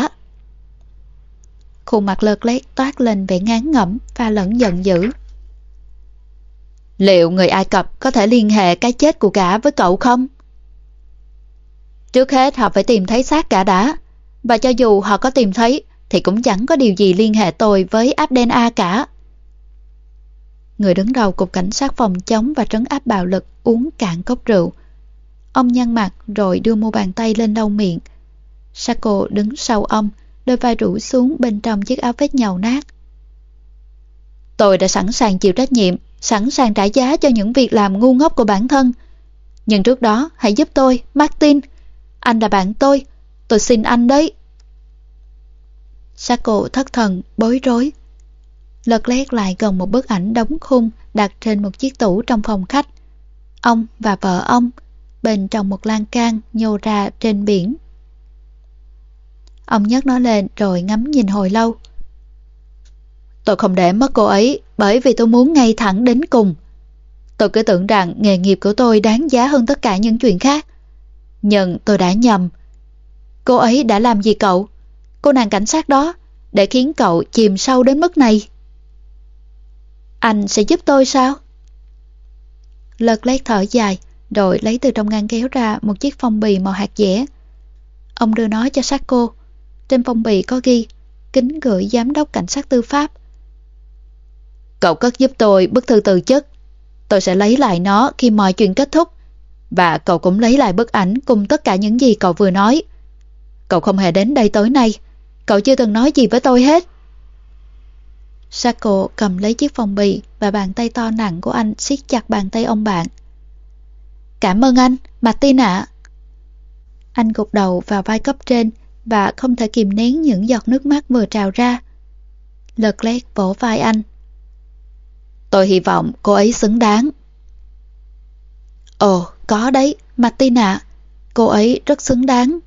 Khuôn mặt lợt lét toát lên vẻ ngán ngẩm và lẫn giận dữ. Liệu người Ai Cập có thể liên hệ cái chết của gã với cậu không? Trước hết họ phải tìm thấy xác gã đã. Và cho dù họ có tìm thấy thì cũng chẳng có điều gì liên hệ tôi với Abden A cả. Người đứng đầu cục cảnh sát phòng chống và trấn áp bạo lực uống cạn cốc rượu. Ông nhăn mặt rồi đưa mu bàn tay lên lau miệng. Sako đứng sau ông, đôi vai rủ xuống bên trong chiếc áo vest nhầu nát. Tôi đã sẵn sàng chịu trách nhiệm, sẵn sàng trả giá cho những việc làm ngu ngốc của bản thân. Nhưng trước đó, hãy giúp tôi, Martin. Anh là bạn tôi, tôi xin anh đấy. Sako thất thần, bối rối. Lật lét lại gần một bức ảnh đóng khung đặt trên một chiếc tủ trong phòng khách. Ông và vợ ông, bên trong một lan can nhô ra trên biển. Ông nhấc nó lên rồi ngắm nhìn hồi lâu. Tôi không để mất cô ấy bởi vì tôi muốn ngay thẳng đến cùng. Tôi cứ tưởng rằng nghề nghiệp của tôi đáng giá hơn tất cả những chuyện khác. Nhưng tôi đã nhầm. Cô ấy đã làm gì cậu? Cô nàng cảnh sát đó để khiến cậu chìm sâu đến mức này. Anh sẽ giúp tôi sao? Lật lấy thở dài, rồi lấy từ trong ngăn kéo ra một chiếc phong bì màu hạt dẻ. Ông đưa nó cho Sako. Trên phong bì có ghi, kính gửi giám đốc cảnh sát tư pháp. Cậu cất giúp tôi bức thư từ chức, Tôi sẽ lấy lại nó khi mọi chuyện kết thúc. Và cậu cũng lấy lại bức ảnh cùng tất cả những gì cậu vừa nói. Cậu không hề đến đây tối nay. Cậu chưa từng nói gì với tôi hết. Sako cầm lấy chiếc phong bì và bàn tay to nặng của anh siết chặt bàn tay ông bạn. Cảm ơn anh, Martin ạ. Anh gục đầu vào vai cấp trên và không thể kìm nén những giọt nước mắt vừa trào ra. Lật lét vỗ vai anh. Tôi hy vọng cô ấy xứng đáng. Ồ, có đấy, Martina. Cô ấy rất xứng đáng.